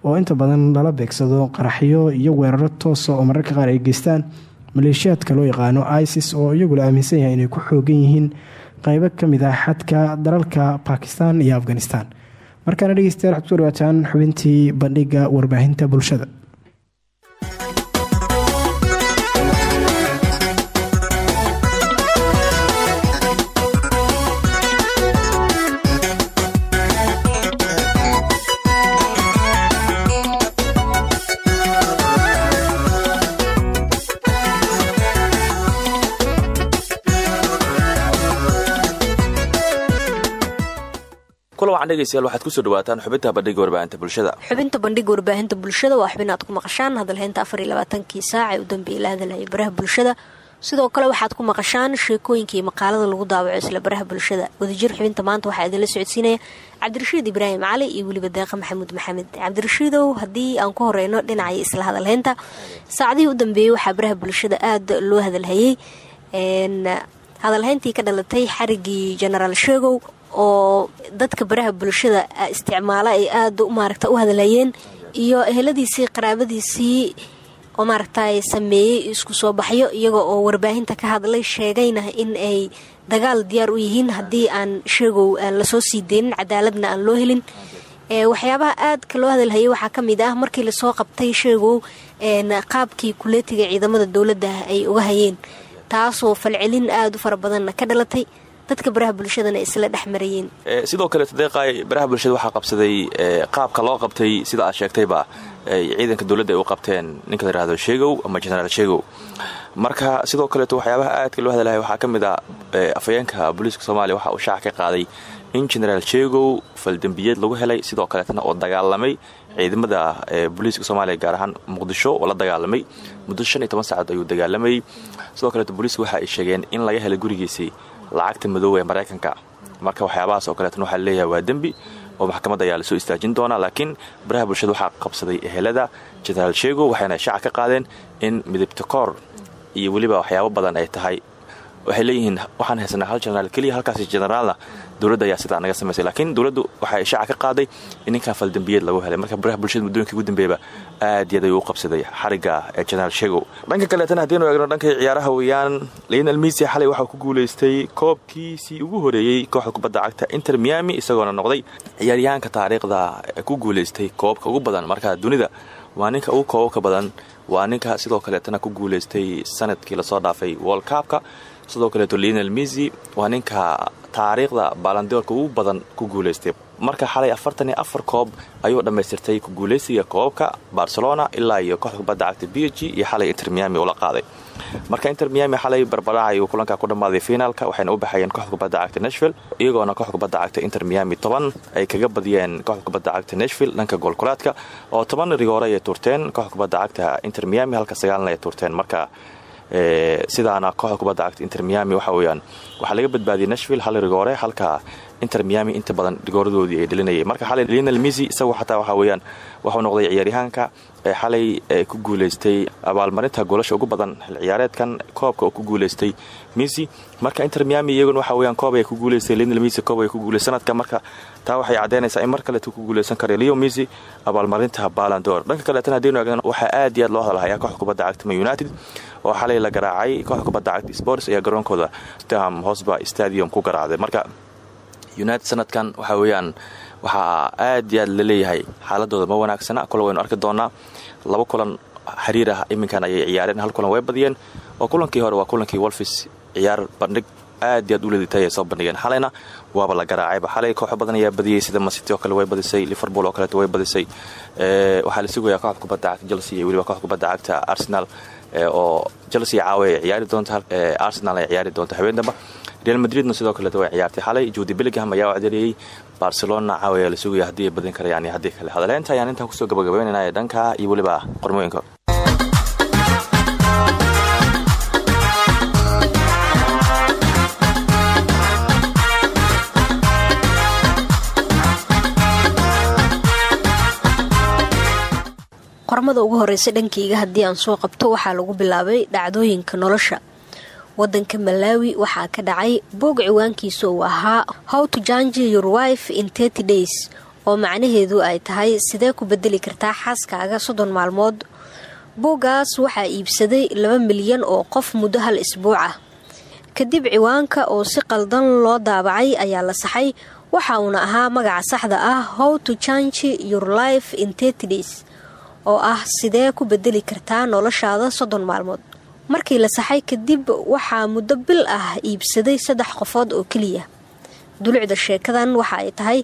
oo inta badan lala beegsado qaraxyo iyo weeraro toosa oo mararka qaar ay geystaan. Maleeshiyaadka loo yaqaano isis oo iyagu la aaminsan yahay inay ku xoogan yihiin qeybo ka mid ah xadka dalalka bakistan iyo afghanistan. Markaana dhegeystayaal waxad ku soo dhawaataan xubintii bandhiga warbaahinta bulshada dhegeystayaal waxaad ku soo dhawaataan xubinta bandhiga warbaahinta bulshada. Xubinta bandhiga warbaahinta bulshada waa xubin aad ku maqashaan. Hadalheynta afar iyo labaatankii saac ee u dambeeyay la hadalhayay baraha bulshada. Sidoo kale waxaad ku maqashaan sheekooyinkii maqaalada lagu daawaco isla baraha bulshada. Wadajir xubinta maanta waxaa idinla socodsiinaya cabdirashiid ibraahim cali iyo weliba deeqa maxamuud maxamed. Cabdirashiidow haddii aan ku horeyno dhinacii isla hadalhaynta saacadihii u dambeeyey waxaa baraha bulshada aada loo hadalhayey hadalhayntii ka dhalatay xarigii genaraal sheegow oo dadka baraha bulshada isticmaala ay aada maaragta u hadalhayeen iyo eheladiisii qaraabadiisii oo maaragtay sameeyey isku soo baxyo iyaga oo warbaahinta ka hadlay sheegayna in ay dagaal diyaar u yihiin haddii aan sheegow aan la soo sii deynin cadaaladna aan loo helin. Waxyaabaha aadka loo hadalhayay waxaa ka mid ah markii la soo qabtay sheegow qaabkii kuleetiga ciidamada dowladda ay uga hayeen taasoo falcelin aada u fara badanna ka dhalatay dadka baraha bulshadana isla dhex marayeen sidoo kale tadeeqay baraha bulshada waxaa qabsaday qaabka loo qabtay sida aad sheegtayba ciidanka dowladda ay u qabteen. Ninka la yihahdo sheegow ama genaraal sheegow. Marka sidoo kaleeto waxyaabaha aadka loo hadalaya waxaa ka mid ah soomaaliya waxa uu shaaca ka qaaday in genaraal sheegow faldembiyeed lagu helay sidoo kaleetana oo dagaalamay ciidamada booliiska soomaaliya gaar ahaan muqdisho oo la dagaalamay. Muddo shan iyo ayuu dagaalamayay sidoo kaleeto booliiska waxa ay sheegeen in laga helay gurigiisii lacagta madoowa ee maraykanka. Marka waxyaabahaas oo kaleetana waxaa leeyahay waa dembi oo maxkamadda ayaa la soo istaajin doonaa laakiin baraha bulshada waxaa qabsaday ehelada genaraal sheego waxayna shaaca ka qaadeen in midabta koor iyo weliba waxyaabo badan ay tahay waxay leeyihiin waxaan haysanaa hal genaraal keliya halkaasi generaalna dowladda ayaa sidaa naga samaysay. Laakiin dowladdu waxay shaaca ka qaaday in ninkan faldembiyeed lagu helay. Marka baraha bulshada muddooyinkii ugu dambeeyaba aad yaad ayuu u qabsaday xarigga ee genaraal sheegow dhanka kaleetana haddiinu eegno dhankay ciyaaraha weeyaan lionel misi xalay waxaa ku guulaystay koobkiisii ugu horeeyey kooxda kubadda cagta inter miami isagoona noqday ciyaaryahaanka taariikhda ku guulaystay koobabka ugu badan. Marka dunida waa ninka ugu koobabka badan waa ninka sidoo kaleetana ku guulaystay sannadkii la soo dhaafay world cupka sidoo kaleeto lionel misi waa ninka taariikhda baalandoorka ugu badan ku guulaystay marka xalay afartan iyo afar koob ayuu dhammaystirtay ku guulaysiga koobabka barcelona ilaa iyo kooxda cagta b iyo xalay inter miami ula qaaday. Marka inter miami xalay barbaraha ayuu kulanka ku dhammaaday finaalka waxayna u baxayeen kooxda cagta nashville iyagoona kooxda cagta inter miami toban ay kaga badiyeen kooxda kubadda cagta nashville dhanka goolkulaadka. Oo toban rigoore ayay tuurteen kooxda cagta inter miami halka sagaalna ay tuurteen. Marka sidaana kooxda kubadda cagta inter miami waxa weyaan waxaa laga badbaadiyey nashville hal rigoore halka inter miami inta badan rigooradoodii ay dhelinayay. Marka xalay lionel misi isagu xataa waxa weyaan waxuu noqday ciyaaryahaanka ee xalay ku guulaystay abaalmarinta goolasha ugu badan xil ciyaareedkan koobka oo ku guulaystay misi marka inter miami iyaguna waxa weyaan koob ay ku guulaystay lionel misi koob ay ku guulaystay sanadka. Marka taa waxay caddaynaysaa in mar kaleetu ku guulaysan kara leo misi abaalmarinta balandor dhanka kaleetana haddiinu eegna waxaa aad iyo aad loo hadalhayaa kooxda kubadda cagta united oo xalay la garaacay. Kooxda kubadda cagta sports ayaa garoonkooda stam hosba stadium ku garaacday. Marka united sanadkan waxa weeyaan waxaa aad iyo aad la leeyahay xaaladooda ma wanaagsana. Kula waynu arki doonaa. Laba kulan xiriir ah iminkan ayay ciyaareen hal kulan way badiyeen oo kulankii hore waa kulankii wolfis ciyaar bandhig aad iyo aad u leeditay ay soo bandhigeen. Xalayna waaba la garaacayba. Xalay kooxo badan ayaa badiyey sida masity oo kale way badisay liverpool oo kaleeto way badisay. Waxaa la sugayaa kooxda kubadda cagta chelsea iyo weliba kooxda kubadda cagta arsenal oo chelsea caawa ay ciyaari doonta arsenal ay ciyaari doonta habeen damba real madridna sidoo kaleet way ciyaartay. Xalay juudi bellingham ayaa wacdariyey barcelona caawa ayaa la sugaya haddii ay badin karayaan iyo haddii kale. Hadaleynta ayaan intaan ku soo gabagabaynayna ee dhanka iyo weliba qormooyinka qormada ugu horeysa dhankayga haddii aan soo qabto waxaa lagu bilaabay dhacdooyinka nolosha. Wadanka malaawi waxaa ka dhacay boog ciwaankiisa uu ahaa how to jange your wife in thirty days oo macnaheedu ay tahay sidee ku bedeli kartaa xaaskaaga soddon maalmood. Booggaas waxaa iibsaday laba milyan oo qof muddo hal isbuuc ah. Kadib ciwaanka oo si qaldan loo daabacay ayaa la saxay waxa uuna ahaa magaca saxda ah how to jange your life in thirty days oo ah sidee ku bedeli kartaa noloshaada soddon maalmood. Markii la saxay kadib waxaa muddo bil ah iibsaday saddex qofood oo keliya. Dulucda sheekadan waxa ay tahay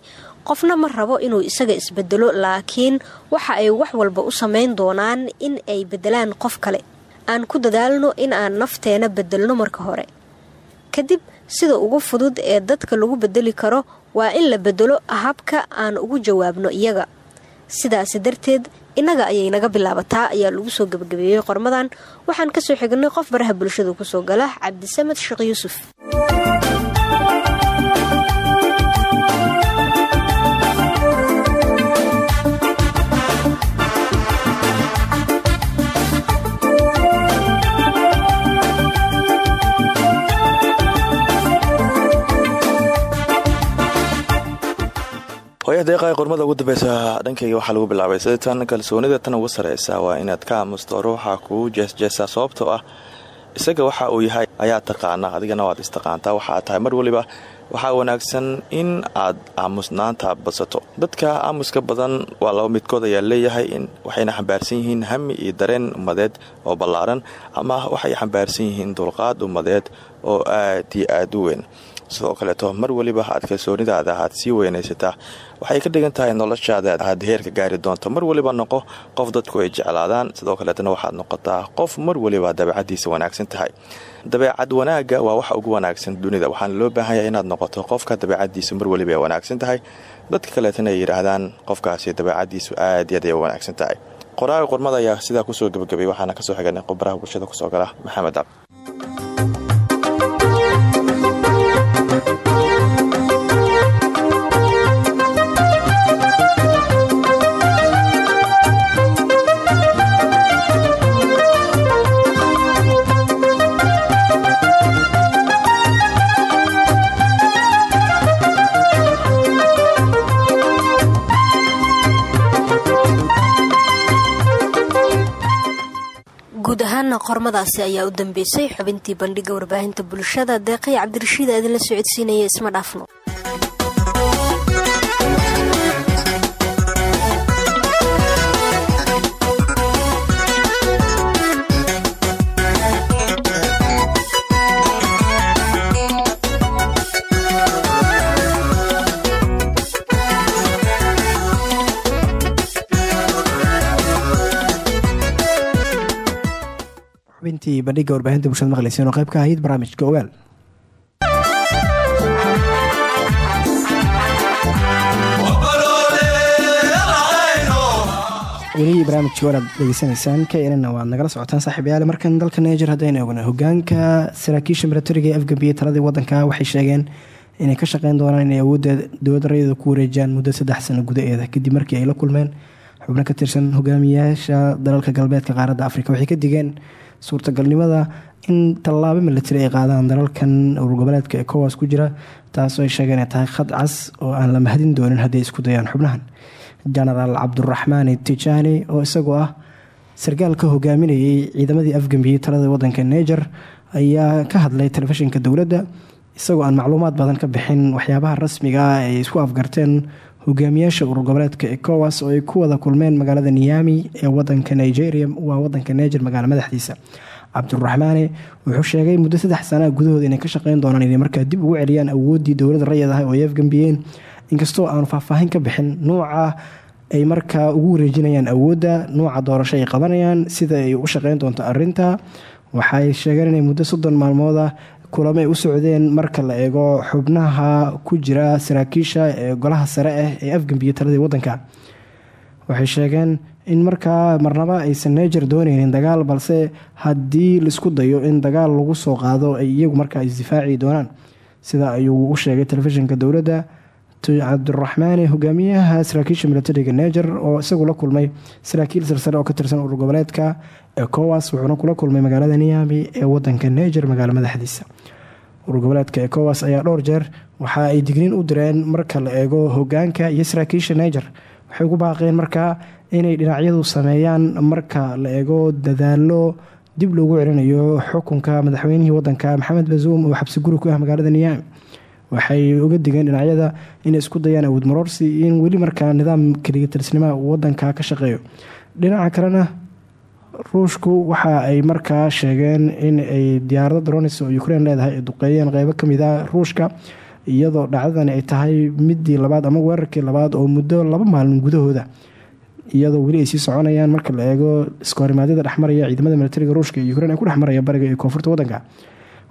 qofna ma rabo inuu isaga isbedelo laakiin waxa ay wax walba u samayn doonaan in ay bedelaan qof kale. Aan ku dadaalno in aan nafteena bedelno marka hore. Kadib sida ugu fudud ee dadka lagu bedeli karo waa in la bedelo habka aan ugu jawaabno iyaga. Sidaasi darteed innaga ayay naga bilaabataa ayaa lagu soo gabagabeeyey qormadan. Waxaan ka soo xignay qof baraha bulshada ku soo gala cabdisamed sheekh yuusuf hooyaha deeqa qormada ugu dambeysa dhankayga waxaa lagu bilaabay sida tan kalsoonida tan ugu sareysa waa inaad ka aamusto ruuxa kuu jeesjeesaa sababtoo ah. Isaga waxa uu yahay ayaa taqaana adigana waad istaqaantaa waxa aad tahay mar waliba. Waxaa wanaagsan in aad aamusnaanta badsato. Dadka aamuska badan waa laba midkood ayaa leeyahay waxayna xambaarsan yihiin hami iyo dareen ummadeed oo ballaaran ama waxay xambaarsan yihiin dulqaad ummadeed oo aad iyo aad u weyn sidoo kaleeto mar weliba aad kalsoonidaada aad sii weynaysataa waxay ka dhigan tahay noloshaada aad heerka gaari doonto. Mar weliba noqo qof dadku ay jeclaadaan. Sidoo kaleetana waxaad noqotaa qof mar weliba dabeecadiisa wanaagsan tahay. Dabeecad wanaagga waa waxa ugu wanaagsan dunida. Waxaana loo baahanya inaad noqoto qofka dabeecadiisu mar weliba ay wanaagsan tahay. Dadka kaleetana ay yidhaahdaan qofkaasi dabeecadiisu aad yaad ay wanaagsan tahay. Qoraaga qormada ayaa sidaa ku soo gebagabay waxaana ka soo xiganay qobaraha bulshada ku soo gala maxamed ab qormadaasi ayaa u dambeysay xubintii bandhiga warbaahinta bulshada deeqay cabdirashiid aadinla socodsiinaya isma dhaafno xubintii bandhiga warbaahinta bulshada maqleyseen oo qayb ka ahayd barnaamijka ogaal weli barnaamijka walaad degeysanaysaan knna waad nagala socotaan saaxiibayaal markan dalka niger haddaynu ogna hogaanka saraakiisha milatariga ee afgambiyey taladii wadanka waxay sheegeen inay ka shaqeyn doonaan inay awoodda dowladda rayada ku wareejiyaan muddo saddex sano gudaheeda kadib markii ay la kulmeen xubno ka tirsan hogaamiyaasha dalalka galbeedka qaaradda afrika. Waxay ka digeen suurtagalnimada in tallaabo milatari ay qaadaan dalalkan ururgoboleedka ecowas ku jira taasoo ay sheegeen ay tahay khad cas oo aan la mahadin doonin haddii isku dayaan xubnahan. Genaraal cabduraxmaan tijaani oo isagoo ah sarkaal ka hogaaminayay ciidamadii afgambiyey talada wadanka niger ayaa ka hadlay telefishinka dowladda isagoo aan macluumaad badan ka bixin waxyaabaha rasmiga ah ay isku afgarteen hogaamiyaasha urur goboleedka ecowas oo ay ku wada kulmeen magaalada niyami ee wadanka nigeria waa wadanka niger magaalo madaxdiisa. Cabduraxmaane wuxuu sheegay muddo saddex sanaa gudahooda inay ka shaqeyn doonaan inay markaa dib ugu celiyaan awooddii dowladda rayid ah oo ay inkastoo aanu faahfaahin ka bixin nuuca ay markaa ugu wareejinayaan awoodda nuuca doorasho ay qabanayaan sida ay u shaqeyn doonto arinta waxay sheegeen inay muddo soddon maalmood ah kulamo ay u socdeen marka la eego xubnaha ku jira saraakiisha ee golaha sare ah ee afgambiya taladii wadanka waxay sheegeen in markaa marnaba aysan neger dooneynin dagaal balse haddii la isku dayo in dagaal lagu soo qaado ay iyagu markaa isdifaaci doonaan. Sida ayuu u sheegay telefishinka dowladda. Cabdiraxmaane hogaamiyaha saraakiisha milatariga neger oo isagu la kulmay saraakiil silsare oo ka tirsan urur goboleedka ecowas wuxuuna kula kulmay magaalada niyami ee wadanka neger magaalo madaxdiisa urur goboleedka ecowas ayaa dhowr jeer waxa ay digniin u direen marka la eego hogaanka iyo saraakiisha neger waxay ugu baaqeen markaa inay dhinacyadu sameeyaan marka la eego dadaalo dib loogu celinayo xukunka madaxweynihii wadanka maxamed bazuum oo xabsi guri ku ah magaalada niyami waxay uga digeen dhinacyada inay isku dayaan awood maroorsi in weli markaa nidaam keligatilsnimaa uu wadanka ka shaqeeyo. Dhinaca kalena ruushku waxa ay markaa sheegeen in ay diyaarado dronis oo ukrein leedahay ay duqeeyeen qeybo ka mid a ruushka iyadoo dhacdadani ay tahay midii labaad ama weerarkii labaad oo muddo laba maalin gudahooda iyadoo weli ay sii soconayaan marka la eego iskahorimaadada dhexmaraya ciidamada militariga ruushka iyo ukrein ay ku dhexmaraya bariga iyo koonfurta wadanka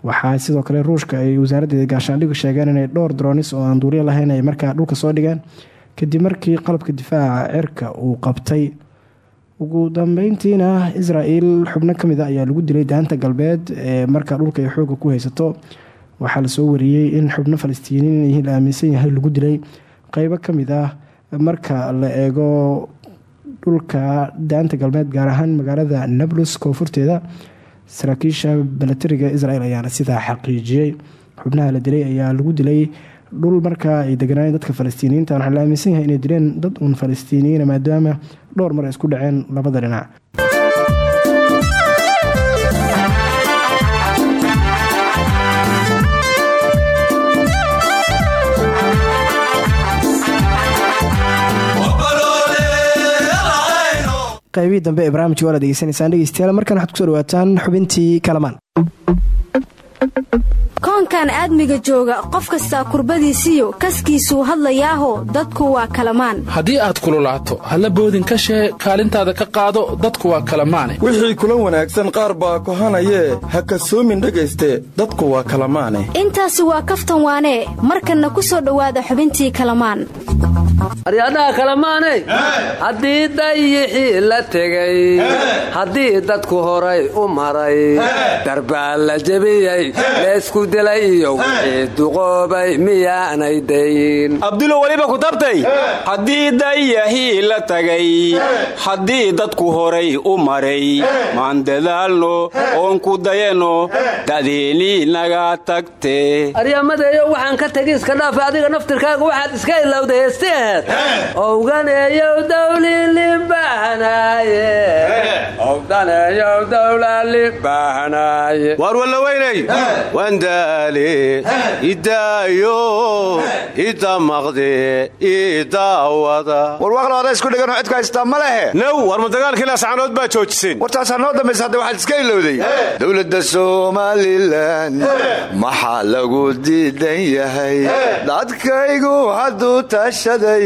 waxaa sidoo kale ruushka ay wasaaraddeeda gaashaandhigu sheegeen inay dhowr dronis oo aan duuriyo lahayn ay markaa dhulka soo dhigeen kadib markii qalabka difaaca cirka uu qabtay ugu dambeyntiina israel xubno ka mid a ayaa lagu dilay daanta galbeed ee marka dhulka ay xooga ku haysato. Waxaa la soo wariyey in xubno falastiiniin la aaminsan yahay lagu dilay. Qeybo ka mid ah marka la eego dhulka daanta galbeed gaar ahaan magaalada nablus koonfurteeda saraakiisha balatariga israel ayaana sidaa xaqiijiyey. Xubnaha la dilay ayaa lagu dilay dhul markaa ay deganaayeen dadka falastiiniyiinta waxaa la aaminsan yahay inay dileen dad uun falastiiniyiina maadaama dhowr mar ay isku dhaceen labada dhinac. Qaybihii dambe ee barnaamijka waala degeysanaysaan dhegeystayaal markan waxaad ku soo dhawaataan xubintii kalamaan koonkan aadmiga jooga qof kastaa kurbadiisiyo kaskiisuu hadlayaaho dadku waa kalamaan. Haddii aad kululaato halla boodin ka shee kaalintaada ka qaado dadku waa kalamaane. Wixii kula wanaagsan qaar baa kohanayee ha kasoomin dhegayste dadku waa kalamaane. Intaasi waa kaftan waanee markanna ku soo dhowaada xubintii kalamaan. Aryadhaha kalamaaney haddii dayixii la tegey haddii dadku horay u maray darbaa la jebiyey leysku dilay iyo wixii duqoobay miyaanay dayn. Abdulo weliba ku tabtay haddii dayahii la tagay haddii dadku horay u maray maan dadaalno oon ku dayanno da'deennii naga tagte aryamadeeyo waxaan ka tegi iska dhaafa adiga naftirkaaga waxaad iska ilowday heesti aheed owganeeyow dawlilibahanaaye dawlalibahanaaye waar wallaweynay wandaale idaayo idamaqde idaawada warwaaqlo ada isku dhiganoo cidku haystaa ma lehe. Now war ma dagaalkii laascanood baa joojiseen. Wartaasaa noo dambaysa hadda waxaad iska ilowday dowladda somalilan maxaa lagu diidan yahay? Dadkaygu hadduu tashaday.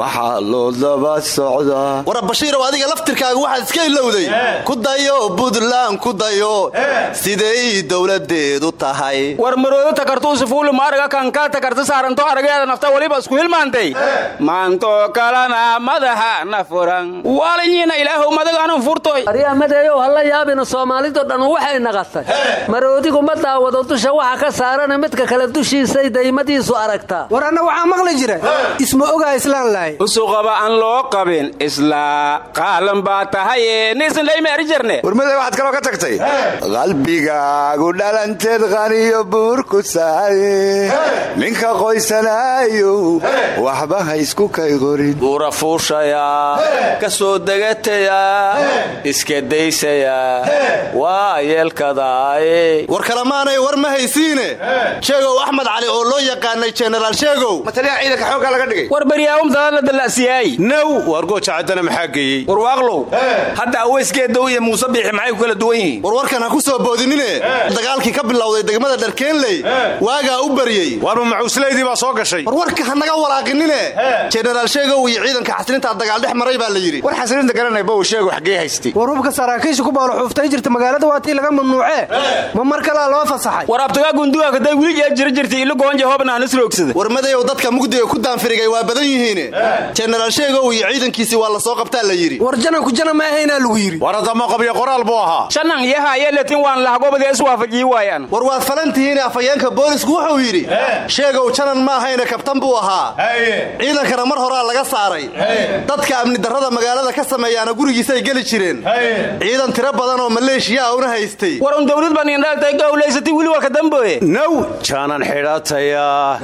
Maxaa loo daba socdaa? War bashiirow adiga laftirkaaga waxaad iska ilowday ku dayo buntland ku dayo. Siday dowladeedu tahay war maroodo takartuusifuuli maariga kanka takarta saaranto arageeda nafta weliba isku hilmaantay maanto kalana madaxa na furan waalinyiina ilaahow madagaanun furtoy aryamadeeyow hala yaabina soomaalido dhan waxay naqatay maroodigu ma daawado dusha waxa ka saarana midka kale dushiisay daymadiisu aragtaa war anna waxaa maqli jira isma ogaa islaan lahay usuqaba aan loo qabin islaa qaalan baa tahaye niisanlayma erijarne warmada waxaad kaloo ka tagtay qalbigaagu dhalanteed qaniyo buurku saaye ninka qoysanaayo waxba ha isku kay qorin. Buura fuushayaa ka soo degataya iska daysaya waa yeelkadaaye war kalamaanay war ma haysiine? Sheegow axmed cali oo loo yaqaanay jenaraal sheegow. Mataliyaha ciidanka xooggaa laga dhigay. War baryaawum dadaadla dalla'siyaay now waar gooja caddana maxaa geeyey war waaqlow hadda aweysgeedow iyo muuse biixi maxay ku kala duwan yihiin? War warkan ha ku soo boodinine? Dagaalkii ka bilowday degmada dharkeenley waagaa u baryey. Warma macuuslaydii baa soo gashay. War warka ha naga walaaqinine. Jenaraal sheegow iyo ciidanka xasilintaa dagaal dhex maray baa la yidhi. War xasilinta garanay bow sheego xaggee haystay. War hubka saraakiisha ku baalo xuuftay jirta magaalada waa tii laga mamnuucee ma mar kalaa loo fasaxay? War abtagaa gunduga kaday weligeed jira jirtay ilo goonja hoobnaan isroogsada war madayow dadka mugdiga ku daanfirigay waa badan yihiine. Jenaraal sheegow iyo ciidankiisii waa la soo qabtaa la yidhi. War jananku jana ma ahaynaa lagu yidhi. War haddama qabyo qoraal buu ahaa. Shanan yaha ayee latin waan lahagobadee iswaafajiyi waayaan. War waad falantihiin afhayeenka boolisku wuxuu yidhi sheegow janan ma ahayne kabtan buu ahaa. Ciidankana mar horaa laga saaray. Dadka amni darrada magaalada ka sameeyaana gurigiisay geli jireen. Ciidan tiro badan oo maleeshiyaa una haystay. War un dawlad baniindhaaltay gawlaysatay weli waa ka damboye now jaanan xidhataya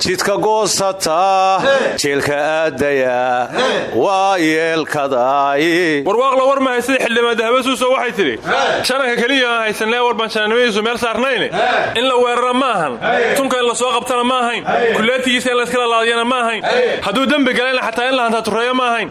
jidka goosata jeelka aadaya waa yeelkadaay warwaaqla war mahay sida xildhibaan dahabasuuso waxay tidhi shananka keliya aan haysanee warban shananimadiisu meel saarnayne in la weerara ma ahan. Tunka in la soo qabtana ma ahayn. Kuleetigiisa in layska lalaadiyana ma ahayn. Hadduu dembi galayna xataa in la hantatureeyo ma ahayn.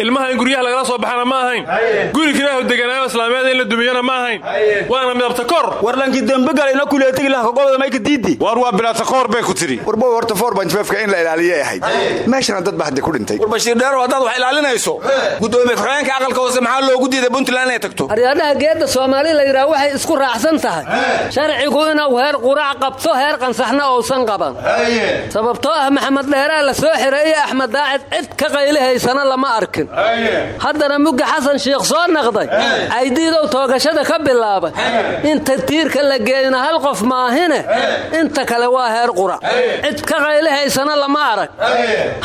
Ilmaha in guryaha lagala soo baxana ma ahayn. Guri kiraahu deganaayo islaameeda in la dumiyana ma ahayn. Waana midabta kor. Warlankii dembi galayna kuleetigi lahkagoboda mayka diidi war waa bilaata koor bay ku tidhi. Warbow horta forbajfefka in la ilaaliyay ahayd. Meeshana dad ba haddi ku dhintay. War bashiir dheerow haddaad wax ilaalinayso. Gudoomiye ku-xigeenka aqalka hoose maxaa loogu diiday? Puntland inay tagto. Aryaadhaha geedda soomaali la yidhaah waxay isku raacsan tahay. Sharcigu inuu heer qurac qabto heer qansaxna uusan qaban. Sababtoo ah maxamed dheeraa la soo xiray iyo axmed daacid cid ka qaylihaysana lama arkin. Haddana mugga xasan shiikh soo naqday caydiidow toogashada ka bilaabay. Inta tiirka la geeyna hal qof maahine inta kale waa heer qurac cid ka qaylihaysana lama arag.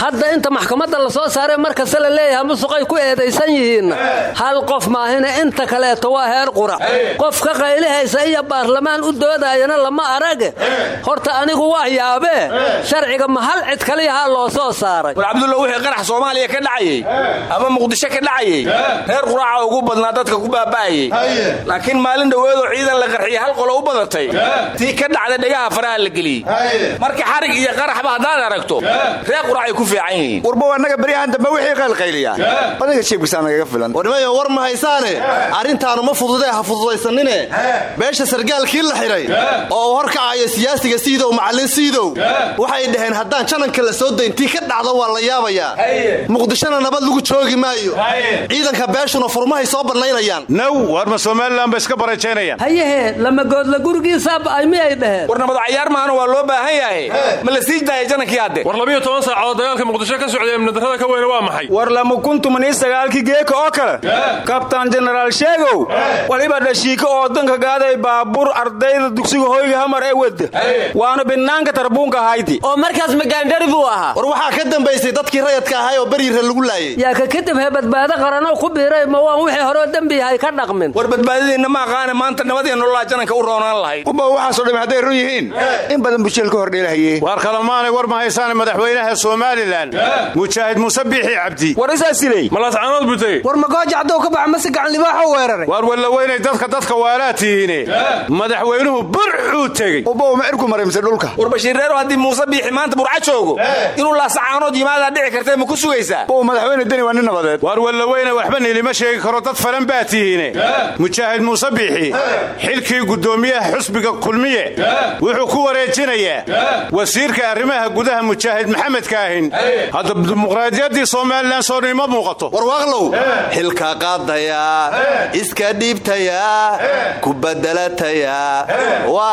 Hadda inta maxkamadda la soo saaray markasta la leeyahay musuqay ku eedaysan yihiinna hal qof maahine inta kaleeto waa heer qurac qof ka qaylihaysa iyo baarlamaan u doodayana lama arage horta anigu waa yaabee sharciga ma hal cid kaliyahaa loo soo saaray. War cabdulla wixii qarax soomaaliya ka dhacayey ama muqdisho ka dhacayey reer quraaca ugu badnaa dadka ku baaba'ayey laakiin maalin dhoweedoo ciidan la qarxiyey hal qolo u badatay. Tii ka dhacda dhegaha faraha la geliyey marka xarig iyo qaraxba haddaad aragto reer quraacay ku fiican yihiin. Warbow annaga beryahan dambe wixii qaylqayliya aniga sheebkisaa nagaga filan. Warnimayo war ma haysaane? Arrintaanu ma fududee ha fududaysanine? Beesha sargaalkii la xidhay oo uu horkacayo siyaasiga siidow macallin siidow waxay dhaheen haddaan jananka la soo dayntii ka dhacdo waa la yaabayaa. Muqdishona nabad lagu joogi maayo. Ciidanka beeshuna furmahay soo bannaynayaan naw war ma somalilan ba iska barajaynayaan hayehe lamagoodla gurigiisaab ay miyay dhaheen. War nabad cayaar maahana waa loo baahan yahay. Ma la sii daaya janankii hadde? War labiyo toban saacood dagaalka muqdisho ka socday amnidarrada ka weyne waa maxay? War lama kuntumanii sagaalkii geeka oo kale? Kabtaan jenaraal sheegow. Waliba dhashiika oo danka gaaday baabuur ardayda dugsiga hoyga hamar ee wada. Waana binaanka tarbuunka hayti oo markaas magaandhari buu ahaa? War waxaa ka dambaysay dadkii rayadka ahay oo beriira lagu laayay. Yaa ka kadib hee badbaado qaranoo ku biiray ma waan wixii horeo dembi yahay ka dhaqmin. War badbaadadiinna ma aqaane maanta nabadiya nololaa jananka u roonaan lahayd. Uba waxaasoo dham hadday run yihiin. In badan busheel ka hordheelahaye waar kalamaanay war ma haysaane madaxweynaha somalilan mujaahid muuse biixi cabdi. War isaasiley malaascaanood butay war hadduu ka baxa mase gacan libaaxoo weeraray waar wallaweynay dadka dadka waalaa tihiine. Madaxweynuhu burxuu tegey. Ubow ma cirku marimsa dhulka? War bashiirreero haddii muuse biixi maanta burca joogo inuu laasacaanood yimaadaa dhici kartee ma ku sugaysaa ubow madaxweyne deni waa nin nabadeed. Waar wallaweyne waxba nilima sheegi karo dad falan baa tihiine. Mujaahid muuse biixi xilkii guddoomiyaha xusbiga kulmiye wuxuu ku wareejinayaa wasiirka arrimaha gudaha mujaahid maxamed kaahin hadda dimuqraadiyaddii somalilan soo nima muuqato. Warwaaqlow xilka qaadayaa iska dhiibtayaa ku badelatayaa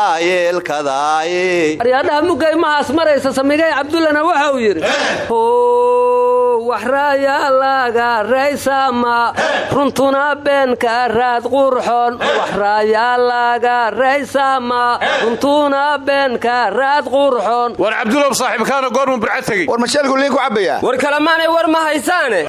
waa yeelkadaaye aryaadhaha mugaymahaas maraysa samigay cabdullana waxa uu yidhi waxraayaalaaga raysama runtuna beenka raad qurxon waxraayaalaaga raysama runtuna beenka raad qurxon war cabdulow saaxiibkaana goormu burca tegey war masheelku liin ku cabbayaa? War kalamaanay war ma haysaane?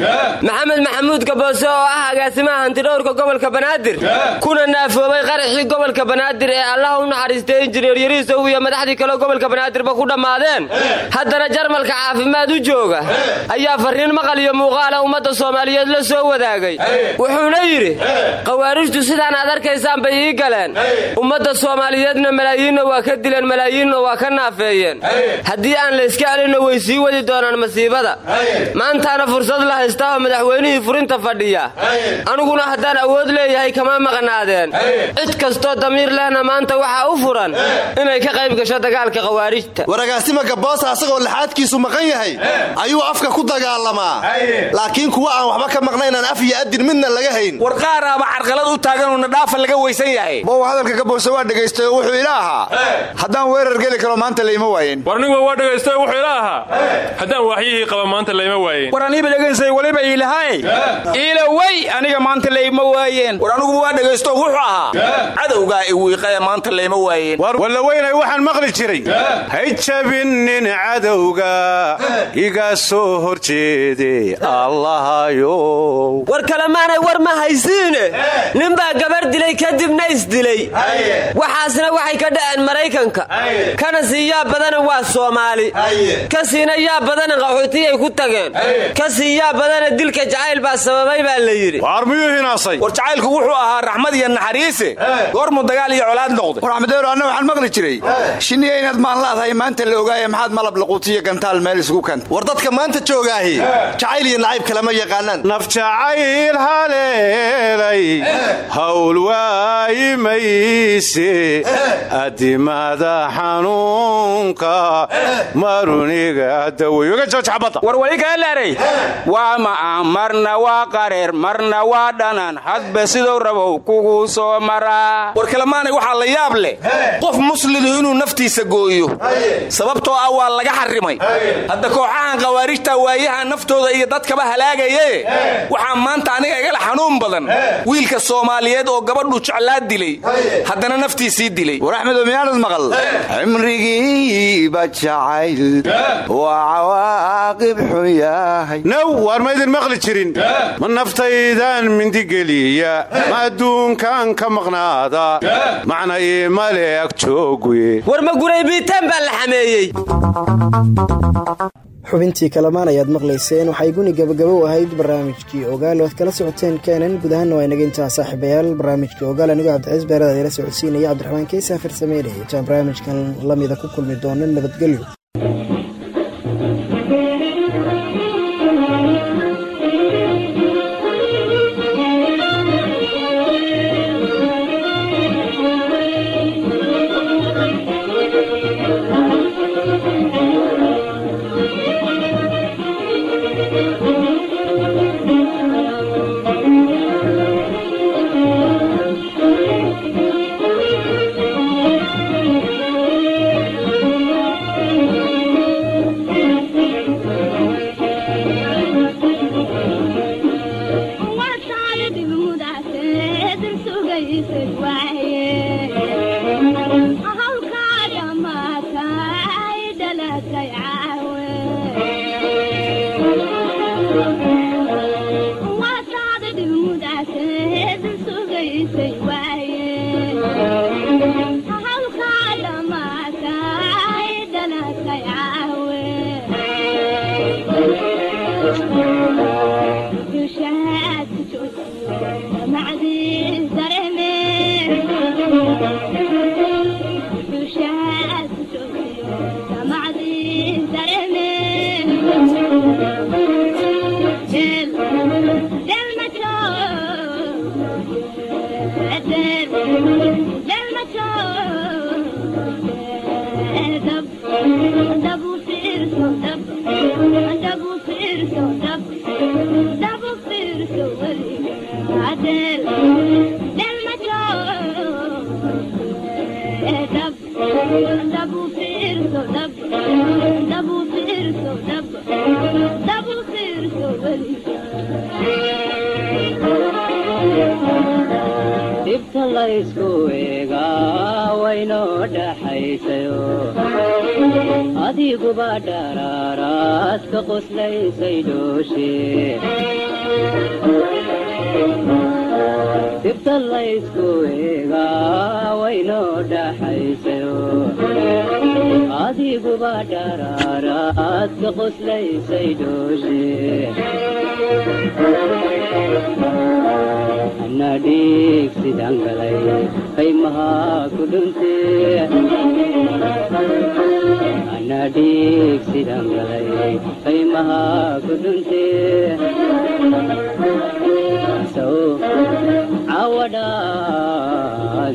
Maxamed maxamuud gaboose oo ah agaasimaha hantidhowrka gobolka banaadir. Kuna naafoobay qaraxii gobolka banaadir ee allah u naxariistay injineer yariisow iyo madaxdii kale gobolka banaadirba ku dhammaadeen. Haddana jarmalka caafimaad u jooga ayaa farriin maqal iyo muuqaala ummadda soomaaliyeed la soo wadaagay. Wuxuuna yidhi khawaarijtu sidaan aad arkaysaan bay ii galeen. Ummadda soomaaliyeedna malaayiinna waa ka dileen malaayiinna waa ka naafeeyeen. Haddii aan layska celinno way sii wadi doonaan masiibada. Maantaana fursad la haystaa oo madaxweynihii furinta fadhiya. Aniguna haddaan awood leeyahay kama maqnaadeen. Cid kastoo damiir lehna maanta waxaa u furan inay ka qayb gasho dagaalka khawaarijta waragaasima gaboosa asagoo laxaadkiisu maqan yahay ayuu afka ku dagaalamaa laakiin kuwa aan waxba ka maqnaynaan af iyo adin midna laga hayn. War qaaraaba carqalad u taaganuna dhaafa laga weysan yahay. Bow hadalka gaboose waa dhegaystay oo wuxuu ila ahaa haddaan weerar geli karo maanta layma waayen war waa dhegaysta wuxuu ila ahaa haddaan waaxyihii qaba maanta layma waayeen war aniiba dhegaysay waliba iilahay iila way aniga maanta layma waayeen war aniguba waa dhegaysto wuxuu ahaa. Cadowgaa iwiiqae maanta layma waayeen wallaweynay waxaan maqli jiray. Hay jabinin cadowga iga soo allahayow war kalemaanay war ma haysiine? Ninbaa gabar dilay kadibna isdilay waxaasna waxay ka dhaceen maraykanka. Kana sii yaa badana waa soomaali. Ka siina yaa badana qaxootiyay ku tageen. Ka sii yaa badana dilka jacayl baa sababay baa la yidhi. Waar miyuu hinaasay? War jacaylku wuxuu ahaa raxmad iyo naxariise. Goormuu dagaal iyo colaad noqday. War axmedeero anna waxaan maqli jiray. Shinniya inaad maan laadahay maanta la ogaaye maxaad malab laquutiyo gantaal meel isugu kanta. War dadka maanta joogaahi jacayl iyo nacayb kalama yaqaanaan. Naf jacayl haleelay hawl waayimayse adimada xanuunka maruniga war weligaalaarey waa ma'an marna waa qareer marna waa dhanan hadba siduu rabow kugu soo maraa war kalemaanay waxaa la yaab leh. Qof muslimu inuu naftiisa gooyo. Sababtoo ah waa laga xarrimay hadda kooxahan khawaarijta waayaha naftooda iyo dadkaba halaagaye. Waxaa maanta aniga igala xanuun badan. Wiilka soomaaliyeed oo gabadhu jeclaa dilay. Haddana naftiisii dilay. War axmedo miyaanad maqal? Cimrigiiba jacayl. Waa cawaaqib xun yahay naw waar maydin maqli jirin? Ma naftaydan mindigeliya ma adduunkan ka maqnaada? Macna iimale ag joogwe war ma guray biitaan baa la xameeyey xubintii kalamaan ayaad maqlayseen waxay guni gabagabow ahayd barnaamijkii ogaal. Oad kala socoteen keenan guud ahaanna waa inaga intaa saaxiibayaal. Barnaamijkii ogaal anigoo cabdiciis beerada ila socodsiinaya cabdiraxmaan keysafir sameynaya intaan barnaamijkan lamida ku kulmi doono nabadgelyo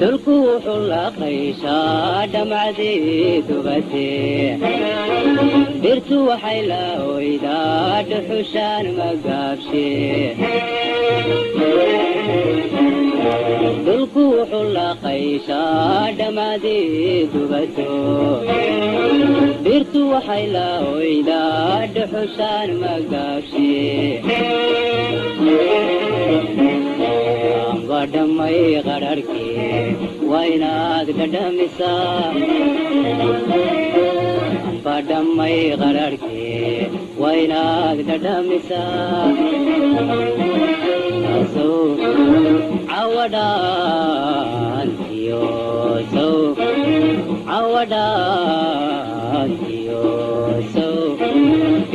dulku wuxuu la qayshaa dhamcadii dubatee birtu waxay la oydaa dhuxushaan magaabshee dulku wuxuu la qayshaa birtu waxay la oydaa dhuxushaan magaabshee amba dhammay qadharhkii waa inaad dhadhamisaa amba dhammay qadharhkii waa inaad dhadhamisaa sow cawadhaantiyo sow cawadhaantiyo sow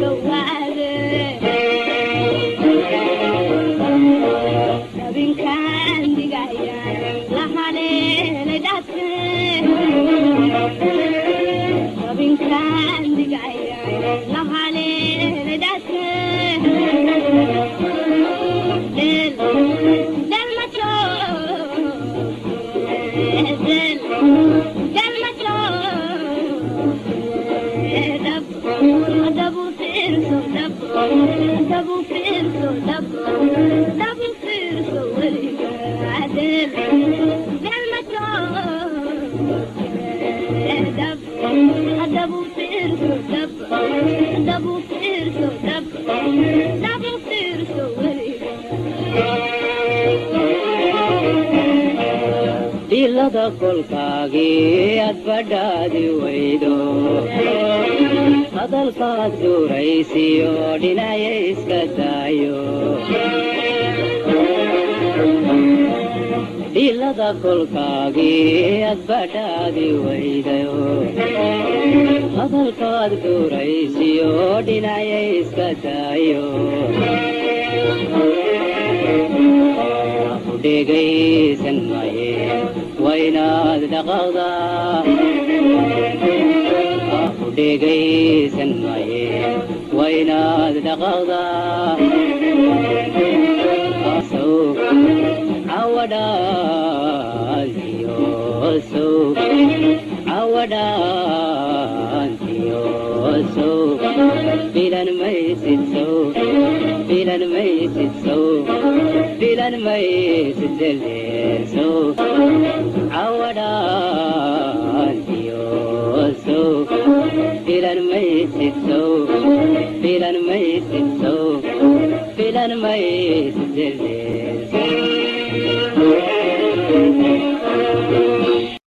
sow filan dilada kolkaagii ad badhaadi waydo hadalkaad duuraysiyo dhinacya iska daayo dilada kolkaagii ad badhaadi waydayo hadalkaad duuraysiyo dhinacya iska daayo dhegaysan maye dhaqaqdaa ku dhegaysan maye waynaad dhaqaqdaa sow cawadhaantiyo sow cawadhaantiyo sow filan maysid sow filan maysid sow filan maysid delde sow filan maysid delde